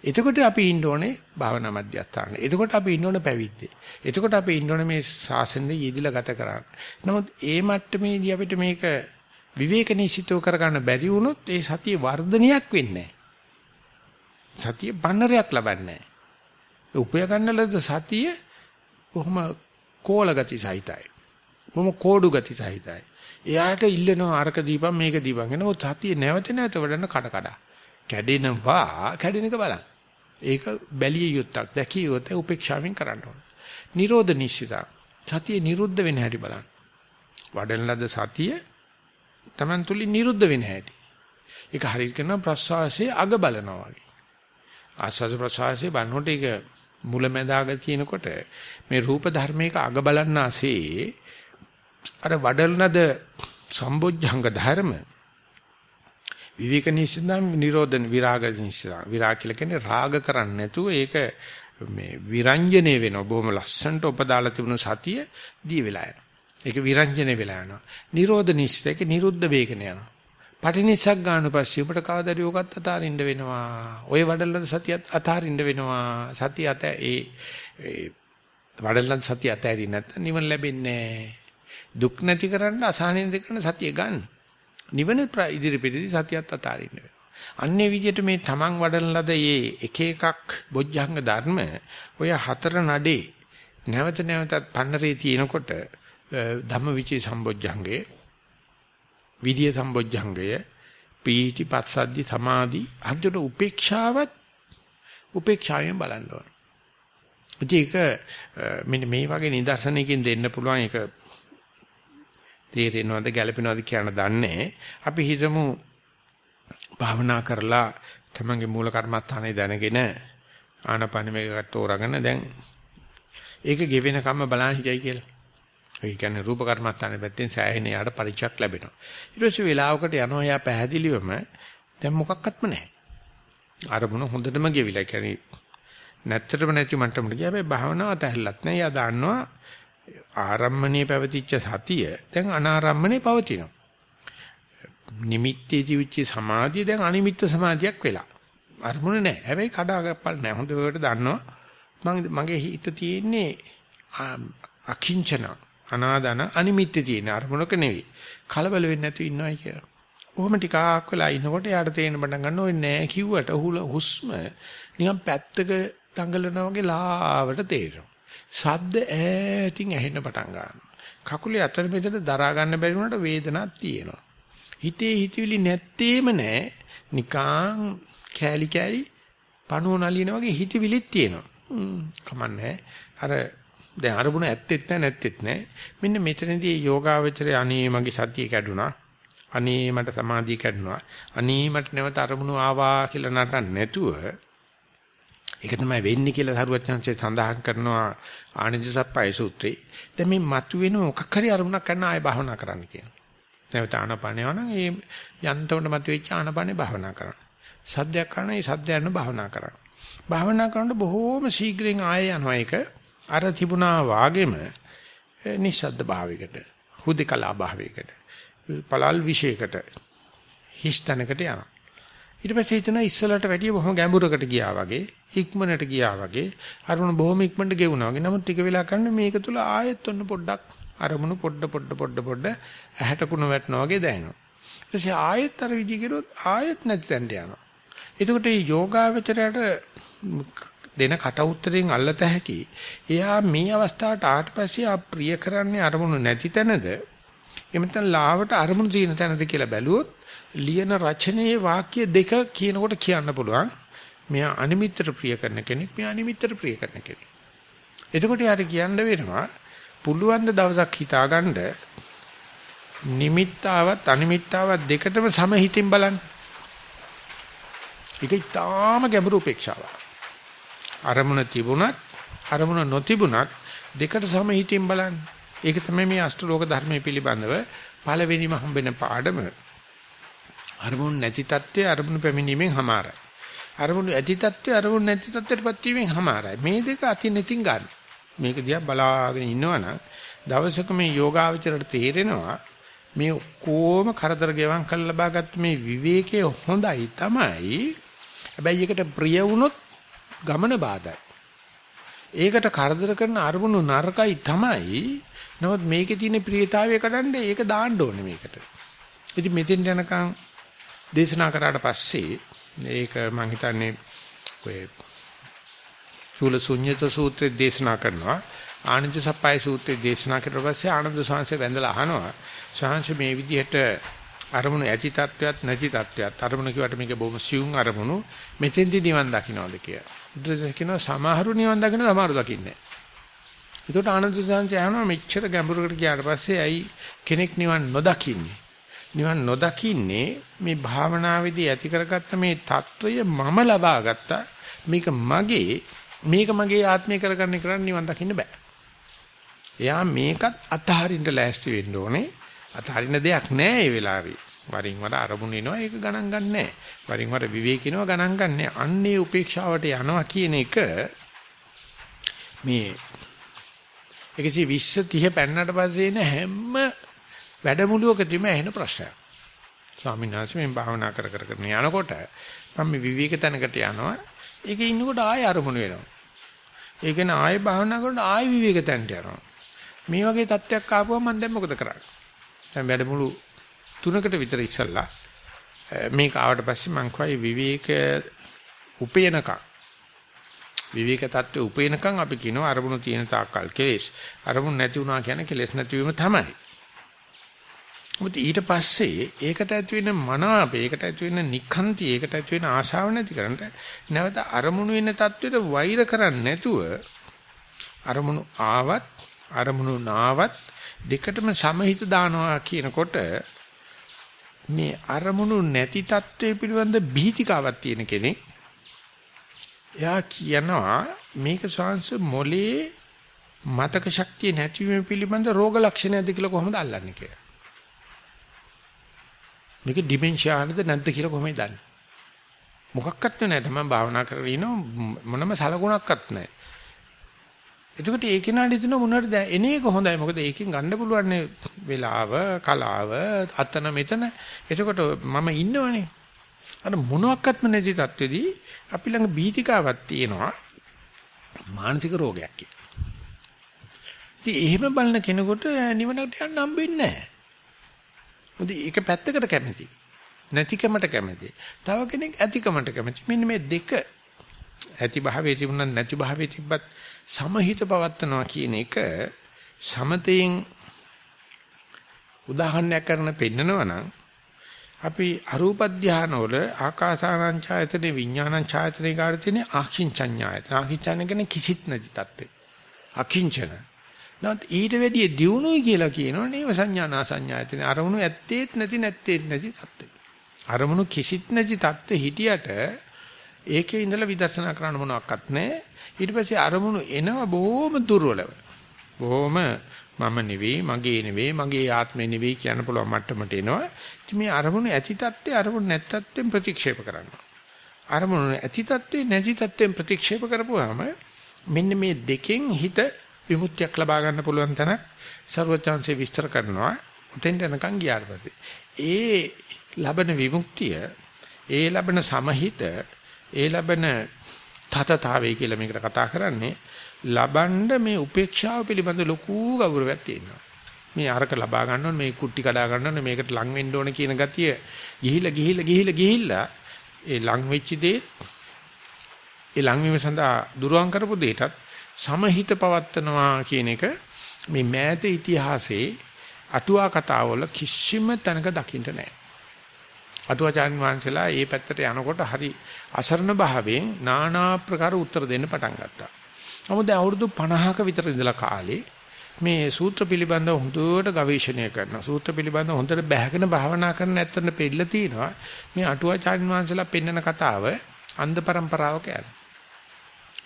එතකොට අපි ඉන්න ඕනේ භාවනා මධ්‍යස්ථානේ. එතකොට අපි ඉන්න ඕනේ පැවිද්දේ. එතකොට අපි ඉන්න ඕනේ මේ ශාසනයේ යෙදිලා ගත කරන්න. නමුත් ඒ මට්ටමේදී අපිට මේක විවේක නිසිතව කරගන්න බැරි වුණොත් ඒ සතිය වර්ධනයක් වෙන්නේ සතිය බන්නරයක් ලබන්නේ නැහැ. උපය ගන්න ලද සතිය කොහොම කෝල ගති සහිතයි. කොහොම කෝඩු ගති සහිතයි. එයාට ඉල්ලනවා අරක දීපන් මේක දීපන් එනෝ සතිය නැවත නැවත වඩන්න කඩ කඩ. කැඩෙනවා කැඩෙන එක බලන්න. ඒක බැලිය යුත්තක් දැකිය යුත්තේ උපේක්ෂාවෙන් කරන්න ඕන. නිරෝධ නිශ්චිත. සතිය නිරුද්ධ වෙන හැටි බලන්න. වඩන ලද සතිය Taman තුලින් නිරුද්ධ වෙන හැටි. ඒක හරියට කරන ප්‍රසවාසයේ අග බලනවා වගේ. ආස්වාද ප්‍රසවාසයේ බannොට ඒක මුලැමැදාග තියෙනකොට මේ රූප ධර්මයක අග බලන්නාසේ අර වඩලනද සම්බොජ්ජංග ධර්ම විවේක නිසින්දම් නිරෝධන විරාග නිසින්දම් විරාග කියලා කියන්නේ රාග කරන්නේ නැතුව ඒක මේ විරංජනේ වෙනවා බොහොම ලස්සනට උපදාලා තිබුණු සතිය දී වෙලා යනවා. ඒක විරංජනේ වෙලා යනවා. නිරෝධ නිසිත ඒක නිරුද්ධ වේගන යනවා. පටිනිසක් ගන්න පස්සේ ඔබට කවදාද යෝගත් අතාරින්න වෙනවා? ඔය වඩලන සතියත් අතාරින්න වෙනවා. සතිය අත ඒ වඩලන සතිය අතාරින්න නැත්නම් නිවන ලැබෙන්නේ නැහැ. දුක් නැති කරන්න අසහනෙ නැති කරන්න සතිය ගන්න. නිවන ඉදිරි පිටිදී සතියත් අතාරින්න වෙනවා. අන්නේ විදිහට මේ තමන් වඩන ලද මේ එක එකක් බොජ්ජංග ධර්ම ඔය හතර නඩේ නැවත නැවතත් පන්නරේ තියෙනකොට ධම්මවිචේ සම්බොජ්ජංගේ විදිය සම්බොජ්ජංගය පීටි පස්සද්ධි සමාධි අන්තිමට උපේක්ෂාවත් උපේක්ෂාවෙන් බලන්න ඕන. ඒක මෙන්න මේ වගේ නිදර්ශනයකින් දෙන්න පුළුවන් ඒක තේරෙනවද ගැළපෙනවද කියන දන්නේ අපි හිතමු භාවනා කරලා තමන්ගේ මූල කර්මස්ථානේ දැනගෙන ආනපන මේකට තෝරාගෙන දැන් ඒක ගෙවෙන කම්ම බලන් හිටයි කියලා. ඒ කියන්නේ රූප කර්මස්ථානේ පැත්තෙන් සෑහෙන යාට පරිචයක් ලැබෙනවා. ඊට පස්සේ වෙලාවකට යනවා යා පැහැදිලිවම දැන් මොකක්වත්ම නැහැ. අරමුණ හොඳටම ගෙවිලා කියන්නේ නැත්තටම නැති මට්ටමට ගියා. හැබැයි භාවනාව තැහැල්ලත් නැහැ. යා දන්නවා ආරම්මණයේ පැවතිච්ච සතිය දැන් අනාරම්මණේ පවතිනවා. නිමිත්තේ ජීවිච්ච සමාධිය දැන් අනිමිත්ත සමාධියක් වෙලා. අරමුණ නැහැ. හැබැයි කඩාගප්පල් නැහැ. හොඳට දන්නවා මගේ හිත තියෙන්නේ අකිංචන අනාදන අනිමිත්තේ තියෙන අරමුණක නෙවෙයි. කලබල වෙන්නේ නැතුව ඉන්නවයි කියලා. කොහොම ටිකක් වෙලා ඉනකොට යාට තේරෙන බඩ ගන්න ඕනේ නෑ කිව්වට හුස්ම නිකන් පැත්තක දඟලනවා වගේ ලාවට තේරෙනවා. සද්ද ඈතින් ඇහෙන්න පටන් ගන්නවා. කකුලේ අතර මෙතන දරා ගන්න බැරි වුණාට වේදනාවක් තියෙනවා. හිතේ හිතවිලි නැත්තේම නෑ. නිකං කෑලි කෑලි පණුව නලියන වගේ හිතවිලිත් තියෙනවා. කමන්නේ. අර දැන් අරමුණ ඇත්තෙත් නැහැ නැත්තෙත් නැහැ. මෙන්න මෙතනදී යෝගාවචරය අනේ මගේ සතිය කැඩුනා. අනේ මට සමාධිය කැඩුනා. අනේ මට නැවත අරමුණු ආවා කියලා නටන්න නැතුව ඒක තමයි වෙන්නේ කියලා සරුවචනංශය සඳහන් කරනවා ආනන්ද සප්පයි සූත්‍රේ. දැන් මේ මතුවෙන මොකක් හරි අරමුණක් කරන්න ආයෙ භාවනා කරන්න කියනවා. නැවත ආනපනය වනම් ඒ යන්තමට මතුවෙච්ච ආනපනේ භාවනා කරන්න. සද්දයක් කරන ඒ සද්ද යන භාවනා කරන්න. භාවනා කරනකොට බොහෝම ශීඝ්‍රයෙන් ආයෙ යනවා ඒක. අර තිබුණා වාගෙම නිශ්ශබ්ද භාවයකට, හුදකලා භාවයකට, පළල් විශේෂයකට හිස්තැනකට යනවා. ඊට පස්සේ හිතන ඉස්සලට වැඩිය බොහොම ගැඹුරකට ගියා වගේ ඉක්මනට ගියා වගේ අරමුණ බොහොම ඉක්මනට ගෙවුනා වගේ. නමුත් ටික වෙලා කරන මේක තුල ආයෙත් ඔන්න පොඩ්ඩක් අරමුණු පොඩ පොඩ පොඩ පොඩ ඇහැට කුණ වැටෙනවා වගේ දැනෙනවා. ඊට පස්සේ ආයෙත් අර විදි කෙරුවොත් ආයෙත් නැති තැනට යනවා. එතකොට මේ යෝගාවචරයට දෙන කට උත්තරෙන් අල්ලත හැකි එයා මේ අවස්ථාවට ආවට පස්සේ ආ ප්‍රිය කරන්නේ අරමුණු නැති තැනද? එමෙතන ලාවට අරමුණු තියෙන තැනද කියලා බැලුවොත් ලියන රචනයේ වාක්‍ය දෙක කියනකොට කියන්න පුළුවන්. මෙයා අනිමිත්තට ප්‍රිය කරන කෙනෙක්, මෙයා අනිමිත්තට ප්‍රිය කරන කෙනෙක්. එතකොට යාට කියන්න වෙනවා පුළුවන් ද දවසක් හිතාගන්න නිමිත්තාවත් අනිමිත්තාවත් දෙකටම සමහිතින් බලන්න. ඒක ඊටාම ගැඹුරු උපේක්ෂාවක්. අරමුණ තිබුණත් අරමුණ නොතිබුණත් දෙකට සමහිතින් බලන්න. ඒක තමයි මේ අෂ්ටලෝක ධර්මයේ පිළිබඳව පළවෙනිම හම්බෙන පාඩම. අරමුණු නැති தත්ත්වය අරමුණු පැමිණීමෙන් හමාරයි. අරමුණු ඇති தත්ත්වය අරමුණු නැති தත්ත්වයටපත් වීමෙන් හමාරයි. මේ දෙක අතින් නැතින් ගන්න. මේක දිහා බලාගෙන ඉන්නවනම් දවසක මේ යෝගාවචරයට තේරෙනවා මේ කොහොම කරදර ගෙවම් කරලා ලබාගත් මේ විවේකයේ හොඳයි තමයි. හැබැයි ඒකට ප්‍රිය වුණොත් ගමන බාධායි. ඒකට කරදර කරන අරමුණු නරකයි තමයි. නමුත් මේකේ තියෙන ප්‍රියතාවය කඩන්න ඒක දාන්න ඕනේ මේකට. ඉතින් මෙතෙන් යනකම් දේශනා කරාට පස්සේ ඒක මම හිතන්නේ ඔය චූල ශුන්්‍යත සූත්‍රයේ දේශනා කරනවා ආනන්ද සප්පයි සූත්‍රයේ දේශනා කරලා පස්සේ ආනන්ද සාංශය වැඳලා අහනවා සාංශ මේ විදිහට අරමුණු ඇති තත්වයක් නැති තත්වයක් අරමුණු කියවට මේක බොහොම සියුම් අරමුණු මෙතෙන්දි නිවන් දකින්නවද කියලා. බුදුදහම කියනවා සමහරු නිවන් දකින්න සමහරු දකින්නේ නැහැ. ඒකට ආනන්ද සාංශය අහනවා මෙච්චර ගැඹුරකට ගියාට පස්සේ ඇයි කෙනෙක් නිවන් නොදකින්නේ? නිවන් නොදකින්නේ මේ භාවනාවේදී ඇති කරගත්ත මේ తত্ত্বය මම ලබා ගත්තා මේක මගේ මේක මගේ ආත්මය කරගන්න කරන්නේ නිවන් දකින්න බෑ. එයා මේකත් අතහරින්න ලෑස්ති වෙන්න ඕනේ. අතහරින දෙයක් නෑ මේ වෙලාවේ. වරින් වර අරමුණ එනවා ඒක ගණන් ගන්න නෑ. වරින් වර විවේකිනව ගණන් ගන්න නෑ. අන්නේ උපේක්ෂාවට යනවා කියන එක මේ 120 30 පැන්නට පස්සේ එන හැම වැඩමුළුවකදීම ඇහෙන ප්‍රශ්නයක්. ස්වාමීන් වහන්සේ මම භාවනා කර කර කරන යනකොට මම මේ විවේක තැනකට යනවා. ඒකේ ඉන්නකොට ආයෙ අරමුණු වෙනවා. ඒ කියන්නේ ආයෙ භාවනා කරනකොට ආයෙ විවේක තැනට යනවා. මේ වගේ තත්ත්වයක් ආපුවම මම දැන් මොකද කරන්නේ? දැන් වැඩමුළු තුනකට විතර ඉස්සල්ලා මේක ආවට පස්සේ මං කවයි විවේක උපේනකම් විවේක தත්ත්ව උපේනකම් අපි කියනවා අරමුණු තියෙන තාක්කල් කෙලෙස් අරමුණු නැති වුණා කියන්නේ කෙලෙස් නැතිවීම තමයි මොකද ඊට පස්සේ ඒකට ඇති වෙන මනාප, ඒකට ඇති වෙන නික්ඛන්ති, ඒකට ඇති වෙන ආශාව නැති කරන්න නැවත අරමුණු වෙන தത്വෙට වෛර කරන්නේ නැතුව අරමුණු ආවත් අරමුණු නාවත් දෙකටම සමහිත දානවා කියනකොට මේ අරමුණු නැති தત્ත්වය පිළිබඳ බීතිකාවක් තියෙන කෙනෙක් එයා කියනවා මේක සංස මොලේ මතක ශක්තිය නැතිවීම පිළිබඳ රෝග ලක්ෂණයක්ද කියලා කොහොමද අල්ලන්නේ කියලා. මේක ඩිමෙන්ෂියාද නැද්ද කියලා කොහොමද දන්නේ? මොකක්වත් නැහැ තමයි භාවනා කරගෙන ඉන්න මොනම සලකුණක්වත් නැහැ. එතකොට ඒ කෙනාට හිතෙන මොනවාද එන එක හොඳයි. මොකද ඒකෙන් ගන්න පුළුවන් වෙලාව, කලාව, අතන මෙතන. එතකොට මම ඉන්නවනේ. අර මොනවත්ක්ම නැති තත්ත්වෙදී අපි ළඟ බීතිකාවක් තියෙනවා. මානසික රෝගයක් කියලා. ඉතින් එහෙම බලන කෙනෙකුට නිවනට යන්න හම්බෙන්නේ නැහැ. මොකද ඒක පැත්තකට කැමති. නැතිකමට කැමති. තව කෙනෙක් ඇතිකමට කැමති. මෙන්න මේ දෙක ඇති භාවයේ තිබුණත් නැති භාවයේ තිබ්බත් සමහිත පවත්නවා කියන එක සමතයෙන් උදාහරණයක් කරන පෙන්නනවා නම් අපි අරූප ධානවල ආකාසානං ඡායතනේ විඥානං ඡායතනේ කාට තියෙන ආකින්චඤ්ඤායතන ආකින්චඤ්ඤ කියන්නේ කිසිත් නැති තත්ත්වේ අකිංචන නැත් ඊට වැඩිය දියුණුයි කියලා කියනවා නේව සංඥානා සංඥායතන අරමුණු ඇත්තේත් නැති නැත්තේත් නැති තත්ත්වේ අරමුණු කිසිත් නැති තත්ත්වේ හිටියට ඒකේ ඉඳලා විදර්ශනා කරන්න මොනවත් නැහැ ඊට පස්සේ අරමුණු එනවා බොහොම දුර්වලව. බොහොම මම නෙවෙයි, මගේ නෙවෙයි, මගේ ආත්මෙ නෙවෙයි කියන්න පුළුවන් මට්ටමට එනවා. ඉතින් මේ අරමුණු ඇති තත්ත්වේ අරමුණු නැති තත්ත්වෙන් ප්‍රතික්ෂේප කරනවා. අරමුණු ඇති තත්ත්වේ නැති තත්ත්වෙන් ප්‍රතික්ෂේප කරපුවාම මෙන්න මේ දෙකෙන් හිත විමුක්තියක් ලබා ගන්න පුළුවන් තැනක් ਸਰවචාන්සේ විස්තර කරනවා. උතෙන්ට යනකම් ගියාට පස්සේ ඒ ලබන විමුක්තිය, ඒ ලබන සමහිත, ඒ ලබන තතතාවේ කියලා මේකට කතා කරන්නේ ලබන්න මේ උපේක්ෂාව පිළිබඳ ලොකු ගෞරවයක් තියෙනවා. මේ අරක ලබා ගන්න ඕනේ මේ කුට්ටි කඩා ගන්න ඕනේ මේකට ලං වෙන්න ඕනේ කියන ගතිය ගිහිලා ගිහිලා ගිහිලා ගිහිල්ලා ඒ ලං වෙච්ච දේ ඒ ලං වීම සඳහා දුරවන් කරපු දෙයටත් සමහිත පවත්නවා කියන එක මේ මෑත ඉතිහාසයේ අටුවා කතාවල කිසිම තැනක දකින්න නැහැ. අටුවාචාන් වහන්සේලා ඒ පැත්තට යනකොට හරි අසරණ භාවයෙන් নানা ප්‍රකාර උත්තර දෙන්න පටන් ගත්තා. නමුත් අවුරුදු 50ක විතර ඉඳලා කාලේ මේ සූත්‍ර පිළිබඳව හොඳට ගවේෂණය කරනවා. සූත්‍ර පිළිබඳව හොඳට බැහැගෙන භාවනා කරන ඇත්තට පිළිලා තිනවා. මේ අටුවාචාන් වහන්සේලා පෙන්වන කතාව අන්ධ પરම්පරාවක යනවා.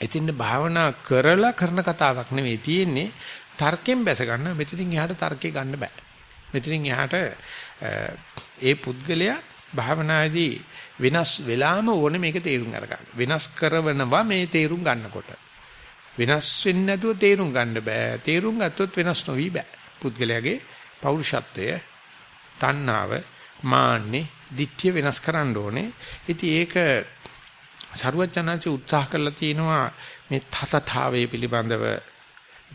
එතින් භාවනා කරලා කරන කතාවක් නෙවෙයි තියෙන්නේ තර්කයෙන් බැස ගන්න. මෙතනින් එහාට තර්කේ ගන්න බෑ. මෙතනින් එහාට ඒ පුද්ගලයා භාවනාදී වෙනස් වෙලාම ඕනේ මේක තේරුම් අරගන්න. වෙනස් කරවනවා මේ තේරුම් ගන්නකොට. වෙනස් වෙන්නේ නැතුව තේරුම් ගන්න බෑ. තේරුම් ගත්තොත් වෙනස් නොවි බෑ. පුද්ගලයාගේ පෞරුෂත්වය, තණ්හාව, මාන්නේ, ditthිය වෙනස් කරන්න ඕනේ. ඉතින් ඒක සරුවචනංශ උත්සාහ කරලා තිනවා මේ තතතාවයේ පිළිබඳව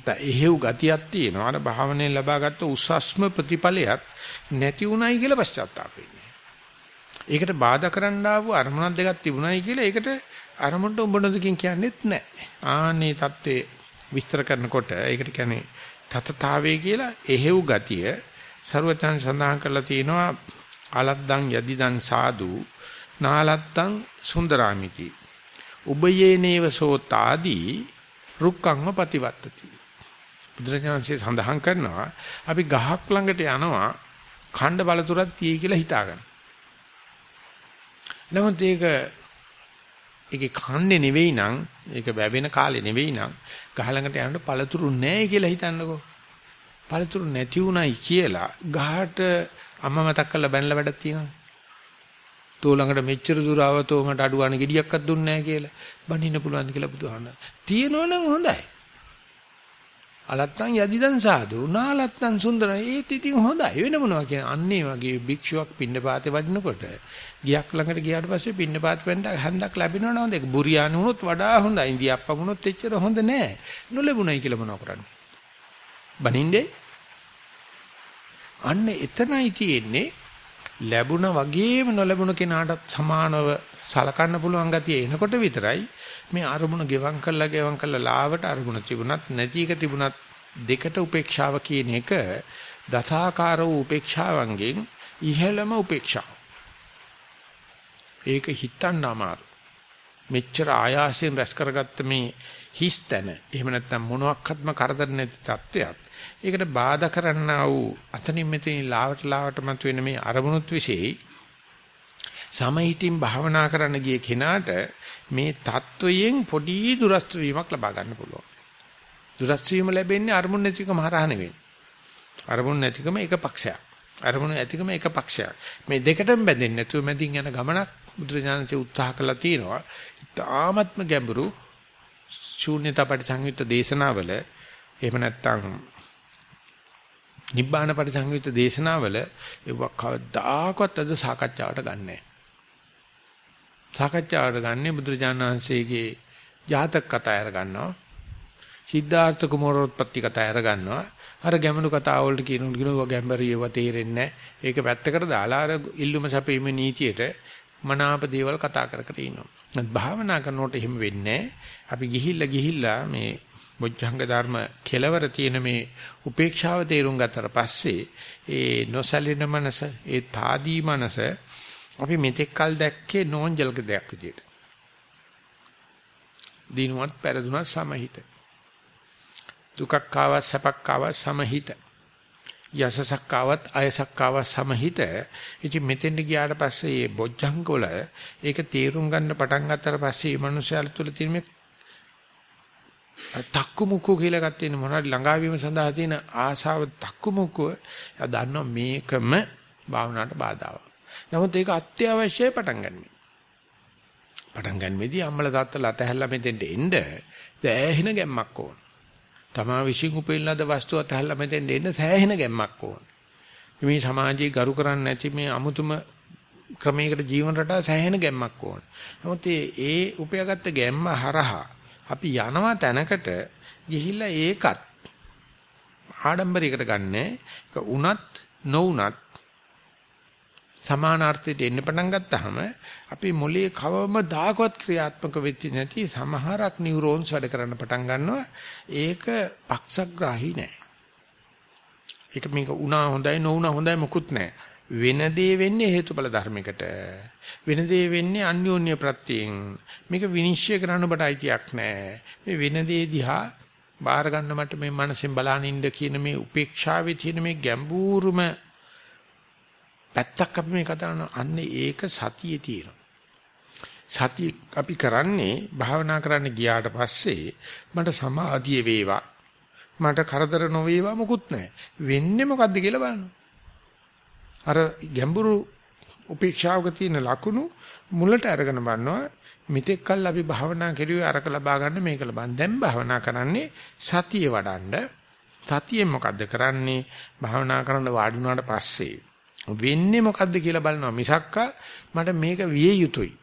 එහෙව් ගතියක් තියෙනවා අර භාවනයෙන් ලබාගත්ත උසස්ම ප්‍රතිඵලයක් නැති උනායි කියලා පශ්චාත්තාප වෙන්නේ. ඒකට බාධා කරන්න ආව අරමුණක් දෙකක් තිබුණායි කියලා ඒකට අරමුණට උඹ නොදකින් කියන්නේත් නැහැ. ආනේ தત્ත්වේ විස්තර කරනකොට ඒකට කියන්නේ තතතාවයේ කියලා එහෙව් ගතිය ਸਰවතන් සඳහන් කරලා තිනවා අලද්දන් යදිදන් සාදු නාලත්තං සුන්දරාමිති උබයේනේව සෝතාදී රුක්ඛංව ප්‍රතිවත්තති බුදුරජාණන්සේ සඳහන් කරනවා අපි ගහක් ළඟට යනවා ඛණ්ඩ බලතුරක් තියෙයි කියලා හිතාගන්න. නමුත් ඒක ඒකේ කන්නේ නෙවෙයි නම් ඒක වැවෙන කාලේ නෙවෙයි නම් ගහ ළඟට යනකොට පළතුරු නැහැ කියලා හිතන්නකෝ. පළතුරු නැති උනායි කියලා ගහට අම්මා මතක් කරලා බැනලා වැඩක් තියෙනවා. තෝ ළඟට මෙච්චර දුර ආවතෝ මට අඩු ගන්න ගෙඩියක්වත් දුන්නේ නැහැ කියලා. බනින්න පුළුවන් කියලා බුදුහාම. තියෙනවනම් හොඳයි. අලත්තන් යදිදන් සාදු නාලත්තන් සුන්දර. ඒත් ඉතින් හොඳයි. වෙන මොනවා කියන්නේ අන්නේ වගේ භික්ෂුවක් පින්නපාතේ වඩිනකොට ගියක් ළඟට ගියාට පස්සේ පින්නපාත වෙන්න හැන්දක් ලැබෙනව නේද ඒක බුරියානි වුණොත් වඩා හොඳයි. ඉන්දියාප්ප වුණොත් එච්චර හොඳ නෑ නොලැබුණයි කියලා මොනව කරන්නේ? බනින්නේ අන්න එතනයි තියෙන්නේ ලැබුණ වගේම නොලැබුණ කෙනාටත් සමානව සලකන්න පුළුවන් ගතිය එනකොට විතරයි මේ අරමුණ ගෙවම් කළා ගෙවම් කළා ලාවට අරමුණ තිබුණත් නැති එක තිබුණත් දෙකට උපේක්ෂාව කියන එක දසාකාර වූ උපේක්ෂාවන්ගෙන් ඉහළම උපේක්ෂාව. ඒක හිතන්න අමාරු. මෙච්චර ආයාසයෙන් රැස් කරගත්ත මේ හිස්තන. එහෙම නැත්නම් මොනක්වත්ම කරදර නැති තත්ත්වයක්. ඒකට බාධා කරන්නා වූ අතනින් මෙතනින් ලාවට ලාවට මතුවෙන මේ අරමුණුත් විශේෂයි. සමහිතින් භාවනා කරන්න ගිය කෙනාට මේ தত্ত্বයෙන් පොඩි දුරස්ත වීමක් ලබා ගන්න පුළුවන්. දුරස්ත වීම ලැබෙන්නේ අරමුණ නැතිකම හරහා නෙවෙයි. අරමුණ නැතිකම එක පක්ෂයක්. අරමුණ ඇතිකම එක පක්ෂයක්. මේ දෙකටම බැඳෙන්නේ නැතුව මැදින් යන ගමනක් බුදුරජාණන්සේ උත්සාහ කළා තියෙනවා. ඊටාත්ම ගැඹුරු ශූන්‍යතා පරිසංයුක්ත දේශනාවල එහෙම නැත්නම් නිබ්බාන පරිසංයුක්ත දේශනාවල ඒව කවදාකවත් අද සාකච්ඡාවට ගන්නෑ. සාකච්ඡාවට ගන්නේ බුදුරජාණන් වහන්සේගේ ජාතක කතා අර ගන්නවා. සිද්ධාර්ථ කුමාරෝත්පත්ති කතා අර ගන්නවා. අර ගැමණු කතා වලට කියනකොට කියනවා ගැඹරියව තේරෙන්නේ නැහැ. ඒක පැත්තකට දාලා අර ඉල්ලුම සැපීමේ නීතියට මනාප දේවල් කතා කර කර ඉන්නවා. භාවනා කරනකොට එහෙම වෙන්නේ අපි ගිහිල්ලා ගිහිල්ලා මේ බොජ්ජංග ධර්ම කෙලවර තියෙන මේ උපේක්ෂාව තේරුම් ගත්තට පස්සේ ඒ නොසලින මනස ඒ తాදී මනස අපි මෙතෙක් කල් දැක්කේ නෝන්ජල්ක දෙයක් විදියට. දිනුවත් පෙරදුනත් සමහිත. දුකක් ආවත් සැපක් ආවත් සමහිත. යසසක් ආවත් අයසක් ආවත් සමහිත. ඉතින් මෙතෙන්ට ගියාට පස්සේ මේ බොජ්ජංග වල ඒක තේරුම් ගන්න පටන් ගත්තට පස්සේ මේ මනුස්සයාල තුළ තියෙන මේ තක්කුමුක්කු කියලා එකක් තියෙන මොනවාරි ළඟාවීම සඳහා තියෙන ආශාව තක්කුමුක්කුව එයා දන්නවා මේකම භාවනාවට බාධාවක්. නමුත් ඒක අත්‍යවශ්‍යයි පටන් ගන්න. පටන් ගන්නෙදී අම්මලා තාත්තලා අතහැරලා මෙතෙන්ට එන්න දැහැින ගැම්මක් ඕන. තමා විශ්ින් උපෙල්ලාද වස්තුව අතහැරලා මෙතෙන්ට එන්න සෑහෙන ගැම්මක් ඕන. මේ සමාජයේ ගරු කරන්නේ නැති මේ අමුතුම ක්‍රමයකට ජීවන රටාව සෑහෙන ගැම්මක් ඕන. නමුත් ඒ උපයාගත්ත ගැම්ම හරහා අපි යනවා තැනකට ගිහිල්ලා ඒකත් ආඩම්බරයකට ගන්නෑ. ඒක උනත් නොඋනත් සමානාර්ථයට එන්න පටන් ගත්තාම අපි මොලේ කවමදාකවත් ක්‍රියාත්මක වෙති නැති සමහරක් නියුරෝන්ස් වැඩ කරන්න පටන් ගන්නවා. ඒක පක්ෂග්‍රාහී නෑ. ඒක මේක උනා හොඳයි නොඋනා හොඳයි මොකුත් නෑ. වෙන දේ වෙන්නේ හේතුඵල ධර්මයකට. වෙන දේ වෙන්නේ අන්‍යෝන්‍ය ප්‍රත්‍යයෙන්. මේක විනිශ්චය කරන්න බට අයිතියක් නැහැ. මේ වෙන දේ දිහා බාර ගන්න මට මේ මනසෙන් බලන ඉන්න කියන මේ උපේක්ෂාවේ තියෙන මේ ගැඹුරුම පැත්තක් අපි මේ කතා කරන අන්න ඒක සතියේ තියෙනවා. සතිය අපි කරන්නේ භාවනා කරන්න ගියාට පස්සේ මට සමාධිය වේවා මට කරදර නොවේවා මොකුත් නැහැ. වෙන්නේ මොකද්ද කියලා බලනවා. අර ගැඹුරු උපේක්ෂාවක තියෙන ලකුණු මුලට අරගෙන බලනවා මෙතෙක් කල් අපි භාවනා කෙරුවේ අරක ලබා ගන්න මේක ලබන් දැන් භාවනා කරන්නේ සතිය වඩන්න සතියෙන් මොකද්ද කරන්නේ භාවනා කරන්න වාඩි වුණාට පස්සේ වෙන්නේ මොකද්ද කියලා බලනවා මිසක්ක මට මේක විය යුතුයි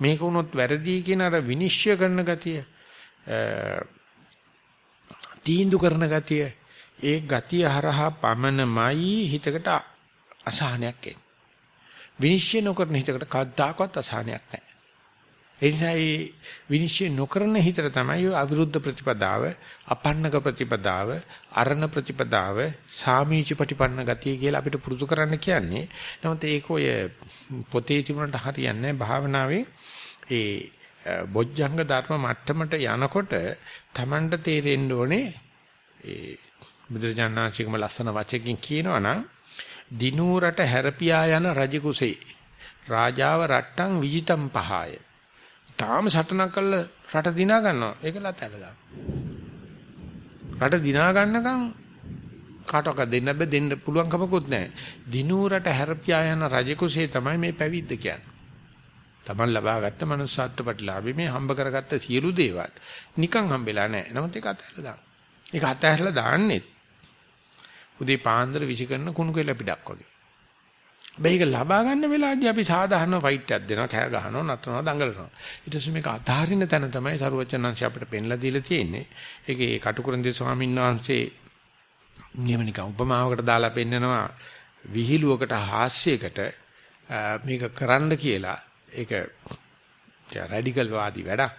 මේක වුණොත් වැරදි කියන අර විනිශ්චය කරන ගතිය තීන්දුව කරන ගතිය ඒ ගතිය හරහා පමනමයි හිතකට අසහනයක් එන්නේ. විනිශ්චය නොකරන හිතකට කවදාකවත් අසහනයක් නැහැ. ඒ නිසා මේ විනිශ්චය නොකරන හිතට තමයි අවිරුද්ධ ප්‍රතිපදාව, අපන්නක ප්‍රතිපදාව, අරණ ප්‍රතිපදාව, සාමීච ප්‍රතිපන්න ගතිය කියලා අපිට පුරුදු කරන්න කියන්නේ. නමුත් ඒක ඔය පොතේ තිබුණට හරියන්නේ භාවනාවේ ඒ බොජ්ජංග ධර්ම මට්ටමට යනකොට Tamanට තේරෙන්න ඕනේ ඒ බුදුරජාණන්සේකම ලස්සන වචකින් කියනවනම් දිනූරට හැරපියා යන රජ කුසේ රාජාව රට්ටම් විජිතම් පහය. තාම සටනක් කළා රට දිනා ගන්නවා. ඒක ලතැල දාන්න. රට දිනා ගන්නකම් කාටවත් දෙන්න බෑ දෙන්න පුළුවන් කමකුත් නැහැ. දිනූරට හැරපියා යන රජ කුසේ තමයි මේ පැවිද්ද කියන්නේ. Taman ලබාගත්ත manussත්ව ප්‍රතිලාභේ මේ හම්බ කරගත්ත සියලු දේවල් නිකන් හම්බෙලා නැහැ. නමුත් ඒක අතහැරලා දාන්න. ඒක අතහැරලා දාන්නෙත් උදේ පාන්දර විසි කරන කුණු කෙල පිටක් වගේ. මේක ලබා ගන්න වෙලාවදී අපි සාධාරණ ෆයිට් එකක් දෙනවා, කෑ ගහනවා, නතරනවා, දඟලනවා. ඊට පස්සේ මේක අතහරින තැන තමයි සරුවචනංශය අපිට පෙන්ලා දීලා තියෙන්නේ. ඒකේ කටුකුරුන්දේ ස්වාමීන් වහන්සේ නියමනික උපමාවකට දාලා පෙන්නනවා විහිළුවකට හාස්‍යයකට මේක කරන්න කියලා ඒක රැඩිකල් වාදී වැඩක්.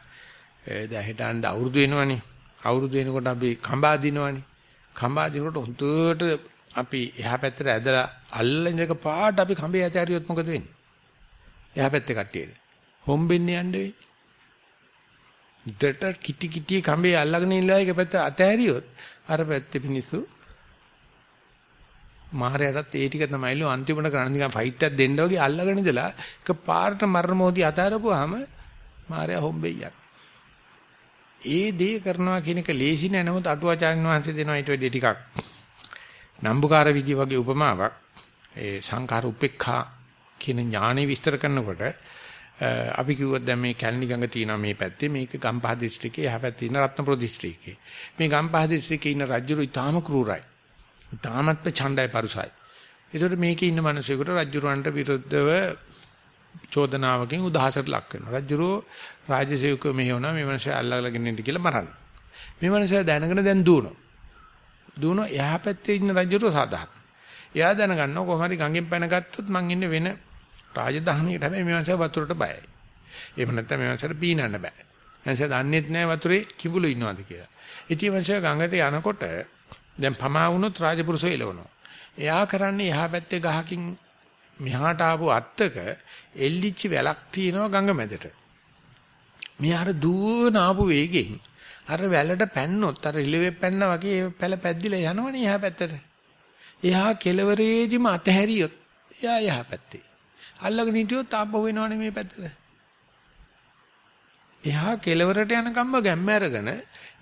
දැන් හිටාන්ද අවුරුදු වෙනවනේ. අවුරුදු වෙනකොට අපි කඹා දිනවනේ. කඹා දිනකොට හුදුට අපි එහා පැත්තට ඇදලා අල්ලන ඉඳක පාට අපි කඹේ ඇත ඇරියොත් මොකද වෙන්නේ? එහා පැත්තේ කට්ටියට. හොම්බෙන්නේ යන්න වෙන්නේ. දෙට කිටි කිටි කඹේ අල්ලගෙන ඉන්නලා එක පැත්ත අත ඇරියොත් අර පැත්තේ පිනිස්සු මාරයටත් ඒ ටික තමයිලු අන්තිමට කරන්න නිකන් ෆයිට් එකක් දෙන්න වගේ අල්ලගෙන ඉඳලා එක පාරට මරණ මොහොතී අතාරපුවාම මාරයා හොම්බෙයි යන. ඒ දේ කරනවා කියන එක ලේසි නෑ නමුත් අටුවාචාර්යන් වහන්සේ දෙනවා ඊට වැඩි ටිකක් නම්බුකාර විදි වගේ උපමාවක් ඒ සංඛාර උපේක්ඛා කියන ඥානෙ විස්තර කරනකොට අපි කිව්වොත් දැන් මේ කැලණි ගඟ තියෙනවා මේ පැත්තේ මේක ගම්පහ දිස්ත්‍රික්කේ එහා පැත්තේ ඉන්න රත්නපුර දිස්ත්‍රික්කේ. මේ ගම්පහ දිස්ත්‍රික්කේ ඉන්න රජුරු ඉතාම ක්‍රූරයි. ඉතාමත්ම ඡණ්ඩයි පරුසයි. ඒතකොට මේකේ ඉන්න මිනිසෙකුට රජුරවන්ට විරුද්ධව චෝදනාවකින් උදහසට ලක් වෙනවා. රජුරෝ රාජසේවකව මෙහෙවනවා මේ මිනිස්සු අල්ලගෙන ඉන්න කියලා මරන්න මේ මිනිස්සු දැනගෙන දැන් දුවනවා. දුවනවා එහා පැත්තේ ඉන්න රජුරෝ සාධාරණ එයා දැනගන්නවා කොහොම හරි ගඟෙන් පැන ගත්තොත් මං ඉන්නේ වෙන රාජධානියකට හැබැයි මේ මනුස්සයා වතුරට බයයි. එහෙම නැත්නම් මේ මනුස්සයාට පීනන්න බෑ. මනුස්සයා දන්නේත් නැහැ වතුරේ කිඹුලු ඉන්නවද කියලා. ඉතින් මනුස්සයා ගඟට යනකොට දැන් පමා වුණොත් රාජපුරුෂෝ එලවනවා. එයා කරන්නේ එහා පැත්තේ ගහකින් මෙහාට ආපු අත්තක එල්ලිච්ච වැලක් තියෙනවා ගඟ මැදට. මෙයා අර දුවන ආපු වේගෙන් අර වැලට පැන්නොත් අර ඉලෙවෙ පැන්නා වගේ පැල පැද්දිලා යනවනේ එහා පැත්තට. එහා කෙළවරේදිම අතහැරියොත් එයා එහා පැත්තේ. අල්ලගෙන හිටියොත් ආපහු වෙනවනේ මේ පැත්තට. එහා කෙළවරට යනකම්ම ගැම්ම අරගෙන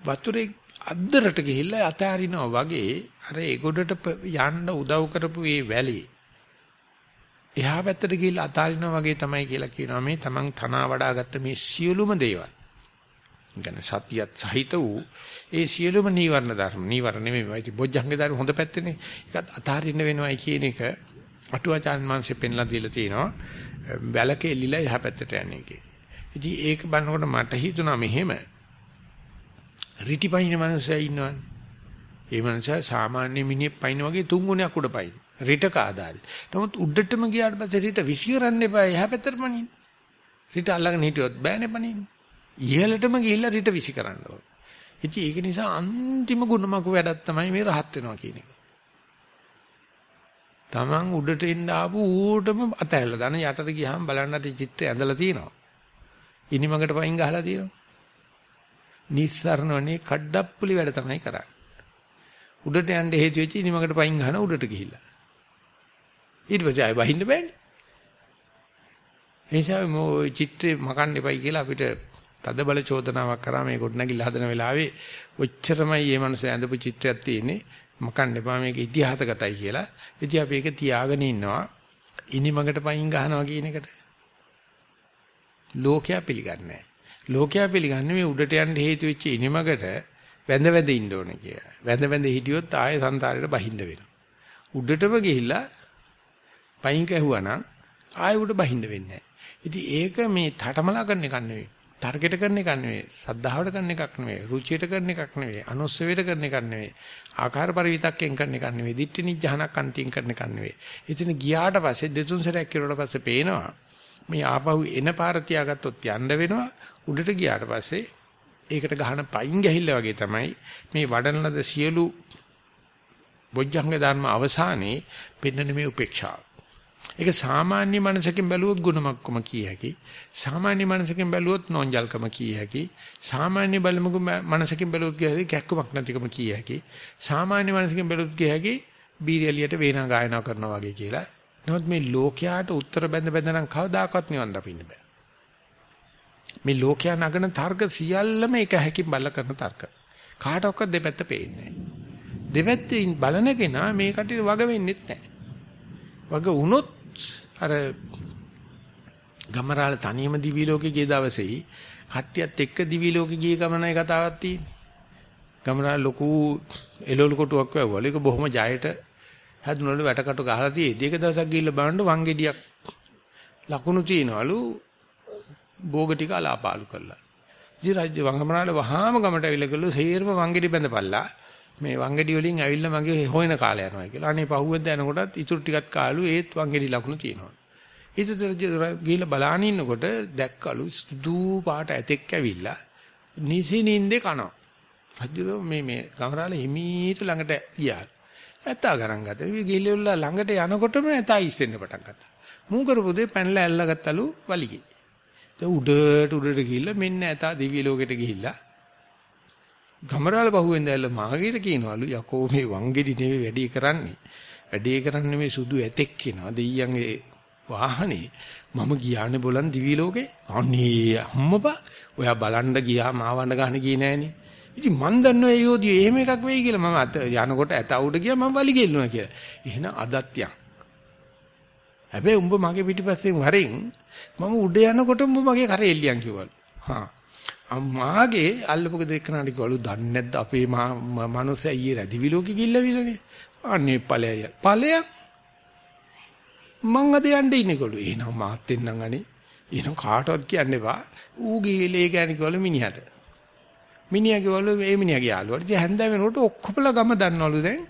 වතුරේ අද්දරට ගිහිල්ලා අතාරිනවා වගේ අර ඒගොඩට යන්න උදව් කරපු මේ වැලි එහා පැත්තට ගිහිල්ලා අතාරිනවා වගේ තමයි කියලා කියනවා මේ තමන් තනවා වඩාගත්ත මේ සියලුම දේවල්. කියන්නේ සතියත් සහිත වූ ඒ සියලුම නීවරණ ධර්ම නීවරණ නෙමෙයි වයිති බොජ්ජංගේ ධර්ම හොඳ පැත්තනේ ඒකත් අතහරින්න වෙනවයි කියන එක අටුවාචාන් මහන්සේ පෙන්ලා දීලා තිනවා වැලක එලිලා එහා පැත්තට යන්නේ කියන. ඉතින් ඒක බලනකොට මට හිතුණා මෙහෙම රිටිපයින් මනුස්සයා ඉන්නවනේ. ඒ මනුස්සයා සාමාන්‍ය මිනිහෙක් පයින් වගේ තුන් ගුණයක් උඩ පයින්. රිටක ආදාල්. නමුත් උඩටම ගියාට පස්සේ රිට විසිකරන්න එපා එහා පැත්තට පනින්න. රිට අල්ලගෙන හිටියොත් බෑනේ පනින්න. ඉහළටම ගිහිල්ලා රිට විසිකරන්න ඕන. ඉතින් ඒක නිසා අන්තිම ගුණමක වැඩක් තමයි මේ රහත් වෙනවා කියන එක. Taman උඩට එන්න ආපු ඌටම අතැල්ල දාන යටට ගියාම බලන්නට චිත්‍රය ඇඳලා තියෙනවා. ඉනිමකට පයින් ගහලා තියෙනවා. නිස්සරණවනේ කඩප්පුලි වැඩ තමයි කරන්නේ. උඩට යන්න හේතු වෙච්ච ඉනිමකට පයින් ගහන උඩට ගිහිල්ලා. ඊට පස්සේ ආයෙ බහින්න බෑනේ. එනිසා මේ චිත්‍රේ මකන්න එපයි කියලා අපිට තද බල චෝදනාවක් කරා මේ ගොඩනැගිල්ල හදන වෙලාවේ ඔච්චරමයි මේ මනස ඇඳපු චිත්‍රයක් තියෙන්නේ මකන්න එපා මේක ඉතිහාසගතයි කියලා. ඉතින් අපි ඒක තියාගෙන ඉන්නවා. ඉනිමකට පයින් ගහනවා කියන එකට. ලෝකයා පිළිගන්නේ ලෝකයා පිළිගන්නේ මේ උඩට යන්න හේතු වෙච්ච ඉනිමකට වැඳ වැඳ ඉන්න ඕනේ කියලා. වැඳ වැඳ හිටියොත් ආයෙ සංසාරයට බහින්න වෙනවා. උඩටම ගිහිල්ලා පයින් කැහුවා නම් ආයෙ උඩ බහින්න වෙන්නේ නැහැ. ඉතින් ඒක මේ තටමලා කරන එක නෙවෙයි. තර්කයට කරන එකක් නෙවෙයි සද්ධාවට කරන එකක් නෙවෙයි රුචියට කරන එකක් නෙවෙයි අනුස්සවයට කරන එකක් නෙවෙයි ආකාර පරිවිතක්යෙන් කරන එකක් නෙවෙයි දිට්ඨි නිජහනක් අන්තියෙන් කරන එකක් නෙවෙයි. ඉතින් ගියාට පස්සේ දෙතුන් සැරයක් කිරුවට පස්සේ පේනවා මේ ආපහු එන පාර තියාගත්තොත් යන්න වෙනවා. උඩට ගියාට පස්සේ ඒකට ගහන පයින් ගැහිල්ල වගේ තමයි මේ වඩන ලද සියලු බොජ්ජංග ධර්ම අවසානයේ පෙන්වන මේ උපේක්ෂාව. ඒක සාමාන්‍ය මනසකින් බැලුවොත් ගුණමක්කම කිය හැකි. සාමාන්‍ය මනසකින් බැලුවොත් නෝන්ජල්කම කිය හැකි. සාමාන්‍ය බලමුක මනසකින් බැලුවොත් කිය හැකි කැක්කමක් නැතිකම කිය හැකි. සාමාන්‍ය මනසකින් බැලුවොත් කිය හැකි බීරියලියට වේනා ගායනා කරනවා වගේ කියලා. නමුත් මේ ලෝකයාට උත්තර බැඳ බැඳ නම් කවදාකවත් නිවන් දකින්න බෑ. මේ ලෝකයා නගන තර්ක සියල්ලම එක හැකින් බල කරන තර්ක. කාටවත් දෙපැත්ත පේන්නේ නැහැ. දෙපැත්තෙන් බලන කෙනා මේ කටියට වග වෙන්නෙත් නැහැ. වග වුණොත් අර ගමරාල තනියම දිවි ලෝකේ ගිය දවසේයි කට්ටියත් එක්ක දිවි ලෝකේ ගිය ගමනයි කතාවක් තියෙන්නේ. ගමරාල ලොකු එළවලු කොටුවක් වැවුවලු. ඒක බොහොම ජයට හැදුනලු වැටකට ගහලා තියෙද්දි එක දවසක් ගිහිල්ලා බලන්න වංගෙඩියක් ලකුණු තියනවලු භෝග ටික අලාපාලු කරලා. ඉතින් රාජ්‍ය වංගමනාල වහාම ගමට ඇවිල්ලා ගලු සේරම වංගෙඩි බඳපල්ලා. මේ වංගෙඩි වලින් ඇවිල්ලා මගේ හොයන කාලය යනවා කියලා. අනේ පහුවෙන්ද යනකොටත් ඉතුරු ටිකක් කාලු ඒත් වංගෙඩි ලකුණු තියෙනවා. ඊටතර ගිහලා බලාන ඉන්නකොට දැක්කලු සුදු පාට ඇතෙක් ඇවිල්ලා නිසිනින්දේ කනවා. රජුරෝ මේ මේ කමරාල හිමීට ළඟට ගියා. ඇත්තා ගණන් ගත්තා. මේ ගිහිල්ලා ළඟට යනකොටම ඇතා ඉස්සෙන්න පටන් ගත්තා. මූ කරපු දේ පැනලා ඇල්ලගත්තලු වලිගේ. දැන් උඩට උඩට ගිහිල්ලා මෙන්න ඇතා දිව්‍ය ලෝකෙට ගිහිල්ලා ගමරාල පහුවෙන් දැල්ල මාගේට කියනවලු යකෝ මේ වංගෙඩි නෙවෙයි වැඩි කරන්නේ. වැඩේ කරන්නේ මේ සුදු ඇතෙක් කෙනා. දෙයියන්ගේ වාහනේ මම ගියානේ බලන් දිවි ලෝකේ. අනේ අම්මපා ඔයා බලන්න ගියා මාවන්න ගන්න ගියේ නෑනේ. ඉතින් මන් දන්නවා ඒ යෝධිය එහෙම එකක් වෙයි කියලා. මම අත යනකොට ඇත උඩ ගියා මම වලි ගෙල්ලුණා කියලා. එහෙනම් අදත් යන් හැබැයි උඹ මගේ පිටිපස්සෙන් වරෙන් මම උඩ යනකොට උඹ මගේ කරේ එල්ලියන් කිව්වලු. හා. අම්මාගේ අල්ලපු දෙකනට කිව්වලු දන්නේ නැද්ද අපේ මනුස්සයා ඊයේ රැදිවි ලෝකෙ ගිල්ලවිලනේ අනේ ඵලය ඵලයක් මං අද යන්න ඉන්නේ කොළු. එහෙනම් මාත් එන්නම් අනේ. එහෙනම් කාටවත් කියන්න එපා. ඌ ගිහලේ ගෑණි කිව්වලු මිනිහට. මිනිහා කිව්වලු මේ මිනිහාගේ යාළුවා. ඉතින් හැන්ද වෙනකොට ඔක්කොමලා ගම දන්නවලු දැන්.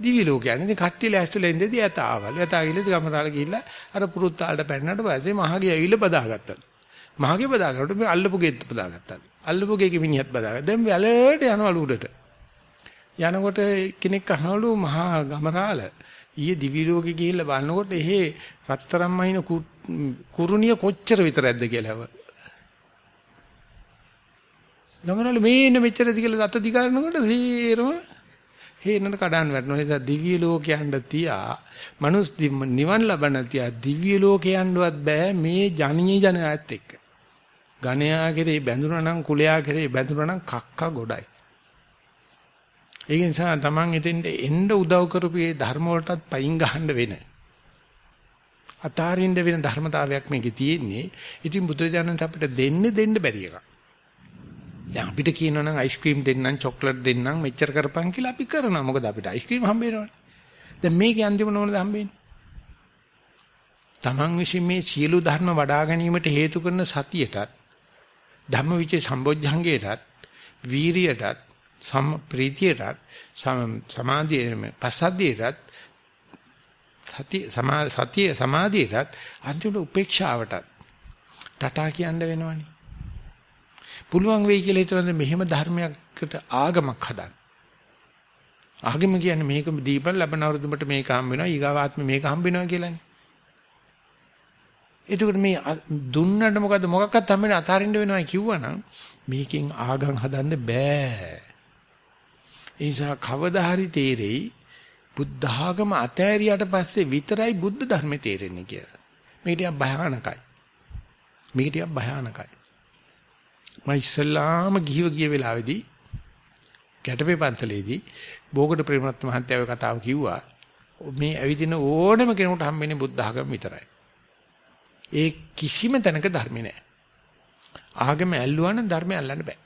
දිවි ලෝකයන්. ඉතින් කට්ටිය ලෑස්තිලා ඉඳදී ඇත ආවලු. ඇත ආවිල ගමරාල ගිහිල්ලා අර පුරුත්තාලට පැන්නට පස්සේ මහගේ ඇවිල්ලා බදාගත්තලු. මහගේ බදාගන්නකොට මේ අල්ලපු ගෙත් බදාගත්තලු. අල්ලපු ගෙගේ මිනිහත් බදාගත්තා. දැන් වැලට යනවලු උඩට. යනකොට කෙනෙක් අහනවලු මහා ගමරාල ඊයේ දිවි ලෝකෙ ගිහිල්ලා බලනකොට එහෙ රත්තරන් මහින කුරුණිය කොච්චර විතරක්ද කියලා. ගමනවල මේන්න මෙච්චරද කියලා අත දිගාරනකොට සීරම හේනන කඩන් වැටෙනවා. ඒ නිසා දිව්‍ය ලෝකයන්ට තියා මනුස් නිවන් ලබන තියා දිව්‍ය ලෝකයන්වත් බෑ මේ ජනීය ජනයත් එක්ක. ගණයා කෙරේ බැඳුනා නම් කුලයා කෙරේ බැඳුනා නම් කක්ක ගොඩයි. ඒක නිසා Taman එතෙන්ට එන්න උදව් කරපු මේ ධර්ම වලටත් පයින් ගහන්න වෙන. අතාරින්න වෙන ධර්මතාවයක් මේකේ තියෙන්නේ. ඉතින් බුදුරජාණන් අපිට දෙන්න දෙන්න බැරි එකක්. දැන් අපිට කියනවා නම් අයිස්ක්‍රීම් දෙන්නම් චොක්ලට් දෙන්නම් මෙච්චර කරපන් කියලා අපි කරනවා. මොකද අපිට අයිස්ක්‍රීම් හම්බ වෙනවනේ. දැන් මේකේ අන්තිම නෝනද හම්බෙන්නේ? Taman විසින් මේ සියලු ධර්ම වඩා ගැනීමට හේතු කරන සතියටත් ධම්මවිචේ සම්බොජ්ජංගයටත් වීරියටත් සම ප්‍රීතියටත් සමාධියේ පසද්දියටත් සති සමා සතිය සමාධියටත් අන්තිමට උපේක්ෂාවටත් ටටා කියන්න වෙනවනේ. පුළුවන් වෙයි කියලා හිතනද මෙහෙම ධර්මයකට ආගමක් හදන්න. ආගම කියන්නේ මේක දීපන් ලැබෙන අවුරුද්දකට මේක හම්බ වෙනවා ඊගාවාත්ම මේක හම්බ වෙනවා කියලානේ. එතකොට මේ දුන්නට මොකද මොකක්වත් හම්බෙන්නේ අතාරින්න වෙනවා කිව්වනම් මේකෙන් ආගම් හදන්න බෑ. ඒ නිසා කවදා හරි තේරෙයි බුද්ධ ආගම අතෑරියට පස්සේ විතරයි බුද්ධ ධර්මය තේරෙන්නේ කියලා. මේක ටිකක් භයානකයි. මේක ටිකක් භයානකයි. මම ඉස්සල්ලාම ගිහිව ගිය වෙලාවේදී ගැටපේ පන්සලේදී බෝගඩ ප්‍රේමරත්න මහත්තයාගේ කතාව කිව්වා. මේ ඇවිදින ඕනම කෙනෙකුට හම්බෙන්නේ බුද්ධ ආගම විතරයි. ඒ කිසිම තැනක ධර්ම නැහැ. ආගම ඇල්ලුවා නම් ධර්මය අල්ලන්න බෑ.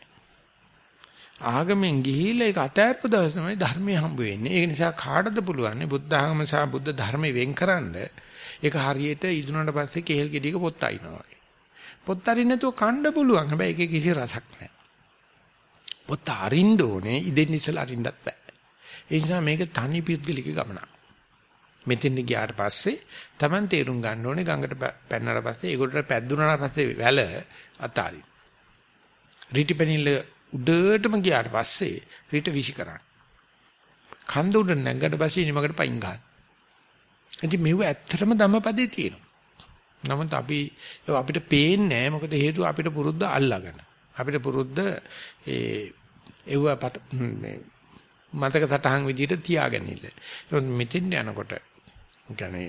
ආගමෙන් ගිහිල්ලා ඒක අතෑරපු දවස් තමයි ධර්මය හම්බ වෙන්නේ. ඒ නිසා කාටද පුළුවන් බුද්ධ ආගම සහ බුද්ධ ධර්මය වෙන්කරන්න ඒක හරියට ඉදුණාට පස්සේ කේල් ගෙඩියක පොත් අයින්නවා වගේ. පොත් අරින්න නැතුව කන්න පුළුවන්. හැබැයි ඒකේ කිසි රසක් නැහැ. පොත් අරින්න ඕනේ ඉදෙන් ඉස්සලා අරින්නත් බෑ. ඒ නිසා මේක තනි පිටගලික ගමනක්. මෙතෙන් ගියාට පස්සේ Taman තේරුම් ගන්න ඕනේ ගඟට පැනනට පස්සේ ඒකට පැද්දුනාට පස්සේ වැල අතාරින්. රිටිපෙනිල්ල උඩටම ගියාට පස්සේ රිට විසි කරන්න. කන්ද උඩ නැගගට පස්සේ නිමකට පයින් ගන්න. ඉතින් මෙව ඇත්තටම ධම්මපදේ තියෙනවා. නමුත් අපි අපිට පේන්නේ නැහැ මොකද හේතුව අපිට පුරුද්ද අල්ලාගෙන. අපිට පුරුද්ද ඒ එව්ව මේ මතක සටහන් විදිහට තියාගෙන ඉන්න. මෙතෙන් යනකොට يعني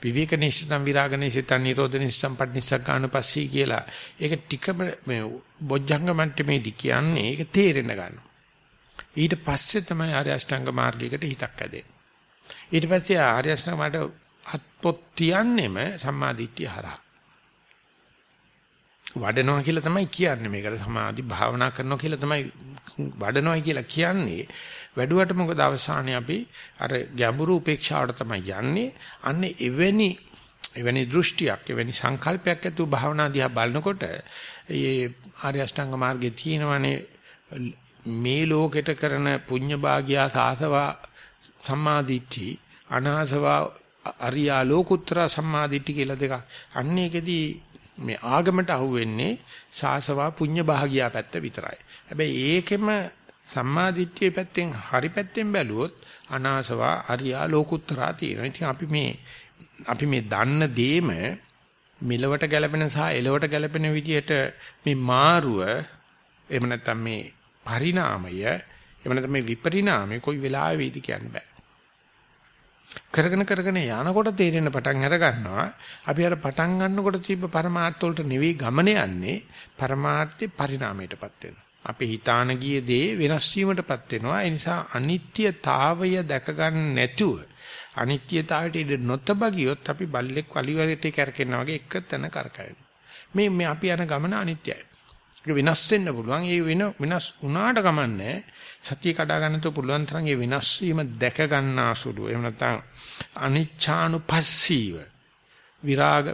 විවේක නිශ්චිතම් විරාග නිශ්චිතම් නිරෝධ නිශ්චිතම් පටිච්චසමුප්පාදපස්සී කියලා ඒක ටික මේ බොජ්ජංග මට්ටමේදී කියන්නේ ඒක තේරෙන්න ගන්නවා ඊට පස්සේ තමයි ආර්ය අෂ්ටාංග මාර්ගයකට හිතක් ඇදෙන්නේ ඊට පස්සේ ආර්ය අෂ්ටාංග මට අත්පොත් තියන්නෙම සම්මාදිට්ඨිය හරහා වඩනවා කියලා තමයි කියන්නේ මේකට සමාධි භාවනා කරනවා කියලා තමයි වඩනවා කියලා කියන්නේ වැඩුවට මොකද අවසානයේ අපි අර ගැඹුරු උපේක්ෂාවට තමයි යන්නේ. අන්න එවැනි එවැනි දෘෂ්ටියක් එවැනි සංකල්පයක් ඇතුව භාවනා දිහා බලනකොට මේ ආර්ය අෂ්ටාංග මාර්ගයේ තියෙනවනේ මේ ලෝකෙට කරන පුඤ්ඤ භාග්යා සාසවා සම්මාදිට්ඨි අනාසවා අරියා ලෝකුත්තර සම්මාදිට්ඨි කියලා දෙක. අන්න ඒකෙදී මේ ආගමට අහුවෙන්නේ සාසවා පුඤ්ඤ භාග්යා පැත්ත විතරයි. හැබැයි ඒකෙම සම්මා දිට්ඨිය පැත්තෙන් හරි පැත්තෙන් බැලුවොත් අනාසවා අරියා ලෝකුත්තරා තියෙනවා. ඉතින් අපි මේ අපි මේ දන්න දේම මෙලවට ගැලපෙන සහ එලවට ගැලපෙන විදිහට මේ මාරුව එහෙම නැත්නම් මේ පරිණාමය එහෙම නැත්නම් මේ විපරිණාමය කොයි වෙලාවෙ වෙයිද කියන්න බෑ. කරගෙන කරගෙන යනකොට තේරෙන පටන් අර ගන්නවා අපි අර පටන් ගන්නකොට තිබ්බ පරමාර්ථ වලට නෙවෙයි ගමන යන්නේ පරමාර්ථේ පරිණාමයටපත් වෙනවා අපි හිතාන ගිය දේ වෙනස් වීමටපත් වෙනවා. ඒ නිසා අනිත්‍යතාවය දැක ගන්න නැතුව අනිත්‍යතාවයට ඉඳ නොතබ ගියොත් අපි බල්ලෙක් වලිවලට කරකිනවා වගේ එක තැන කරකැවෙනවා. මේ මේ අපි යන ගමන අනිත්‍යයි. ඒක වෙනස් වෙන්න පුළුවන්. ඒ වෙන වෙනස් වුණාට කමන්නේ සතිය කඩා ගන්නතෝ පුළුවන් තරම් ඒ වෙනස් වීම දැක ගන්නාසුළු එහෙම නැත්නම් අනිච්ඡානුපස්සීව විරාග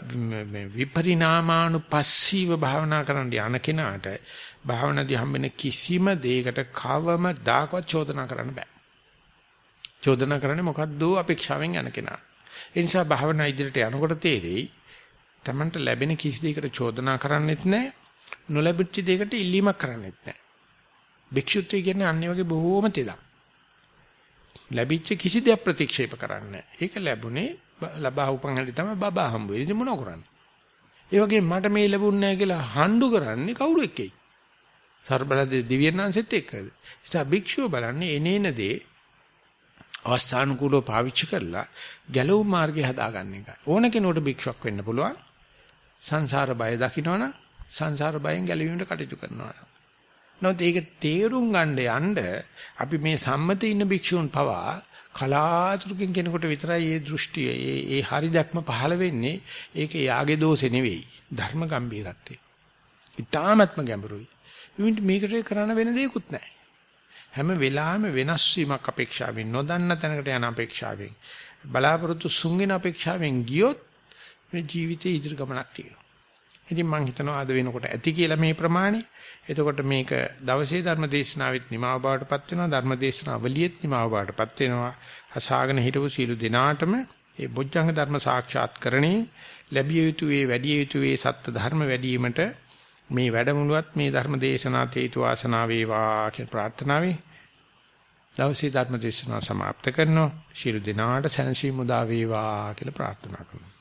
විපරිණාමානුපස්සීව භාවනා කරන්න යන කෙනාට භාවනාදී හම්බෙන කිසිම දෙයකට කවම දාකවත් චෝදනා කරන්න බෑ. චෝදනා කරන්නේ මොකද්ද අපේක්ෂාවෙන් යන කෙනා. ඒ නිසා භාවනා ඉදිරියට යනකොට තේරෙයි Tamanට ලැබෙන කිසි දෙයකට චෝදනා කරන්නෙත් නැහැ. නොලැබිච්ච දෙයකට ඉල්ලීමක් කරන්නෙත් නැහැ. භික්ෂුත්වය කියන්නේ අන්නේ වගේ බොහෝම තෙදක්. ලැබිච්ච කිසි දෙයක් ප්‍රතික්ෂේප කරන්නේ ඒක ලැබුණේ ලබා උපන් හැටි තමයි බබා හම්බ වෙන්නේ. ඉතින් මොනව කරන්නේ? ඒ වගේ මට මේ ලැබුණ නැහැ කියලා හඬු කරන්නේ කවුරු එක්කයි? සර්බලද දිව්‍යඥාන්සෙත් එක්කද? නිසා භික්ෂුව බලන්නේ එනේන දේ අවස්ථානුකූලව පාවිච්චි කරලා ගැලවුම් මාර්ගය හදාගන්න එකයි. ඕන කෙනෙකුට භික්ෂුවක් වෙන්න පුළුවන්. සංසාර බය දකින්නවනම් සංසාර බයෙන් ගැලවීමට කටයුතු කරනවා. නමුත් ඒක තේරුම් ගන්න යන්න අපි මේ සම්මතේ ඉන්න භික්ෂූන් පවා කලාතුරකින් කෙනෙකුට විතරයි මේ දෘෂ්ටිය, මේ ඒ හරි දැක්ම පහළ වෙන්නේ. ඒක යාගේ දෝෂේ නෙවෙයි. ධර්ම ගම්බීරත්වේ. ඊ타ත්ම ගැඹුරුයි. මේකට කරන්න වෙන දෙයක්වත් නැහැ. හැම වෙලාවෙම වෙනස් වීමක් අපේක්ෂාවෙන් නොදන්න තැනකට යන අපේක්ෂාවෙන් බලාපොරොත්තු සුන්ගෙන අපේක්ෂාවෙන් ගියොත් මේ ජීවිතේ ඉදිරි ගමනක් තියෙනවා. ඉතින් මම හිතනවා අද වෙනකොට ඇති කියලා මේ ප්‍රමාණය. එතකොට මේක දවසේ ධර්ම දේශනාවෙත් නිමාව බවටපත් වෙනවා ධර්ම දේශනාවලියෙත් නිමාව බවටපත් වෙනවා. අසාගෙන හිටපු සීල දිනාටම මේ බොජ්ජංග ධර්ම සාක්ෂාත් කරණේ ලැබිය යුතු වේ වැඩි යුතු වේ සත්‍ය ධර්ම වැඩිවීමට මේ වැඩමුළුවත් මේ ධර්ම දේශනා තේතු වාසනා වේවා කියන ප්‍රාර්ථනාවයි දවසේ ධර්ම දේශනාව સમાપ્ત කරනවා. ශිරු දිනාට සැනසීම උදා වේවා කියලා ප්‍රාර්ථනා කරනවා.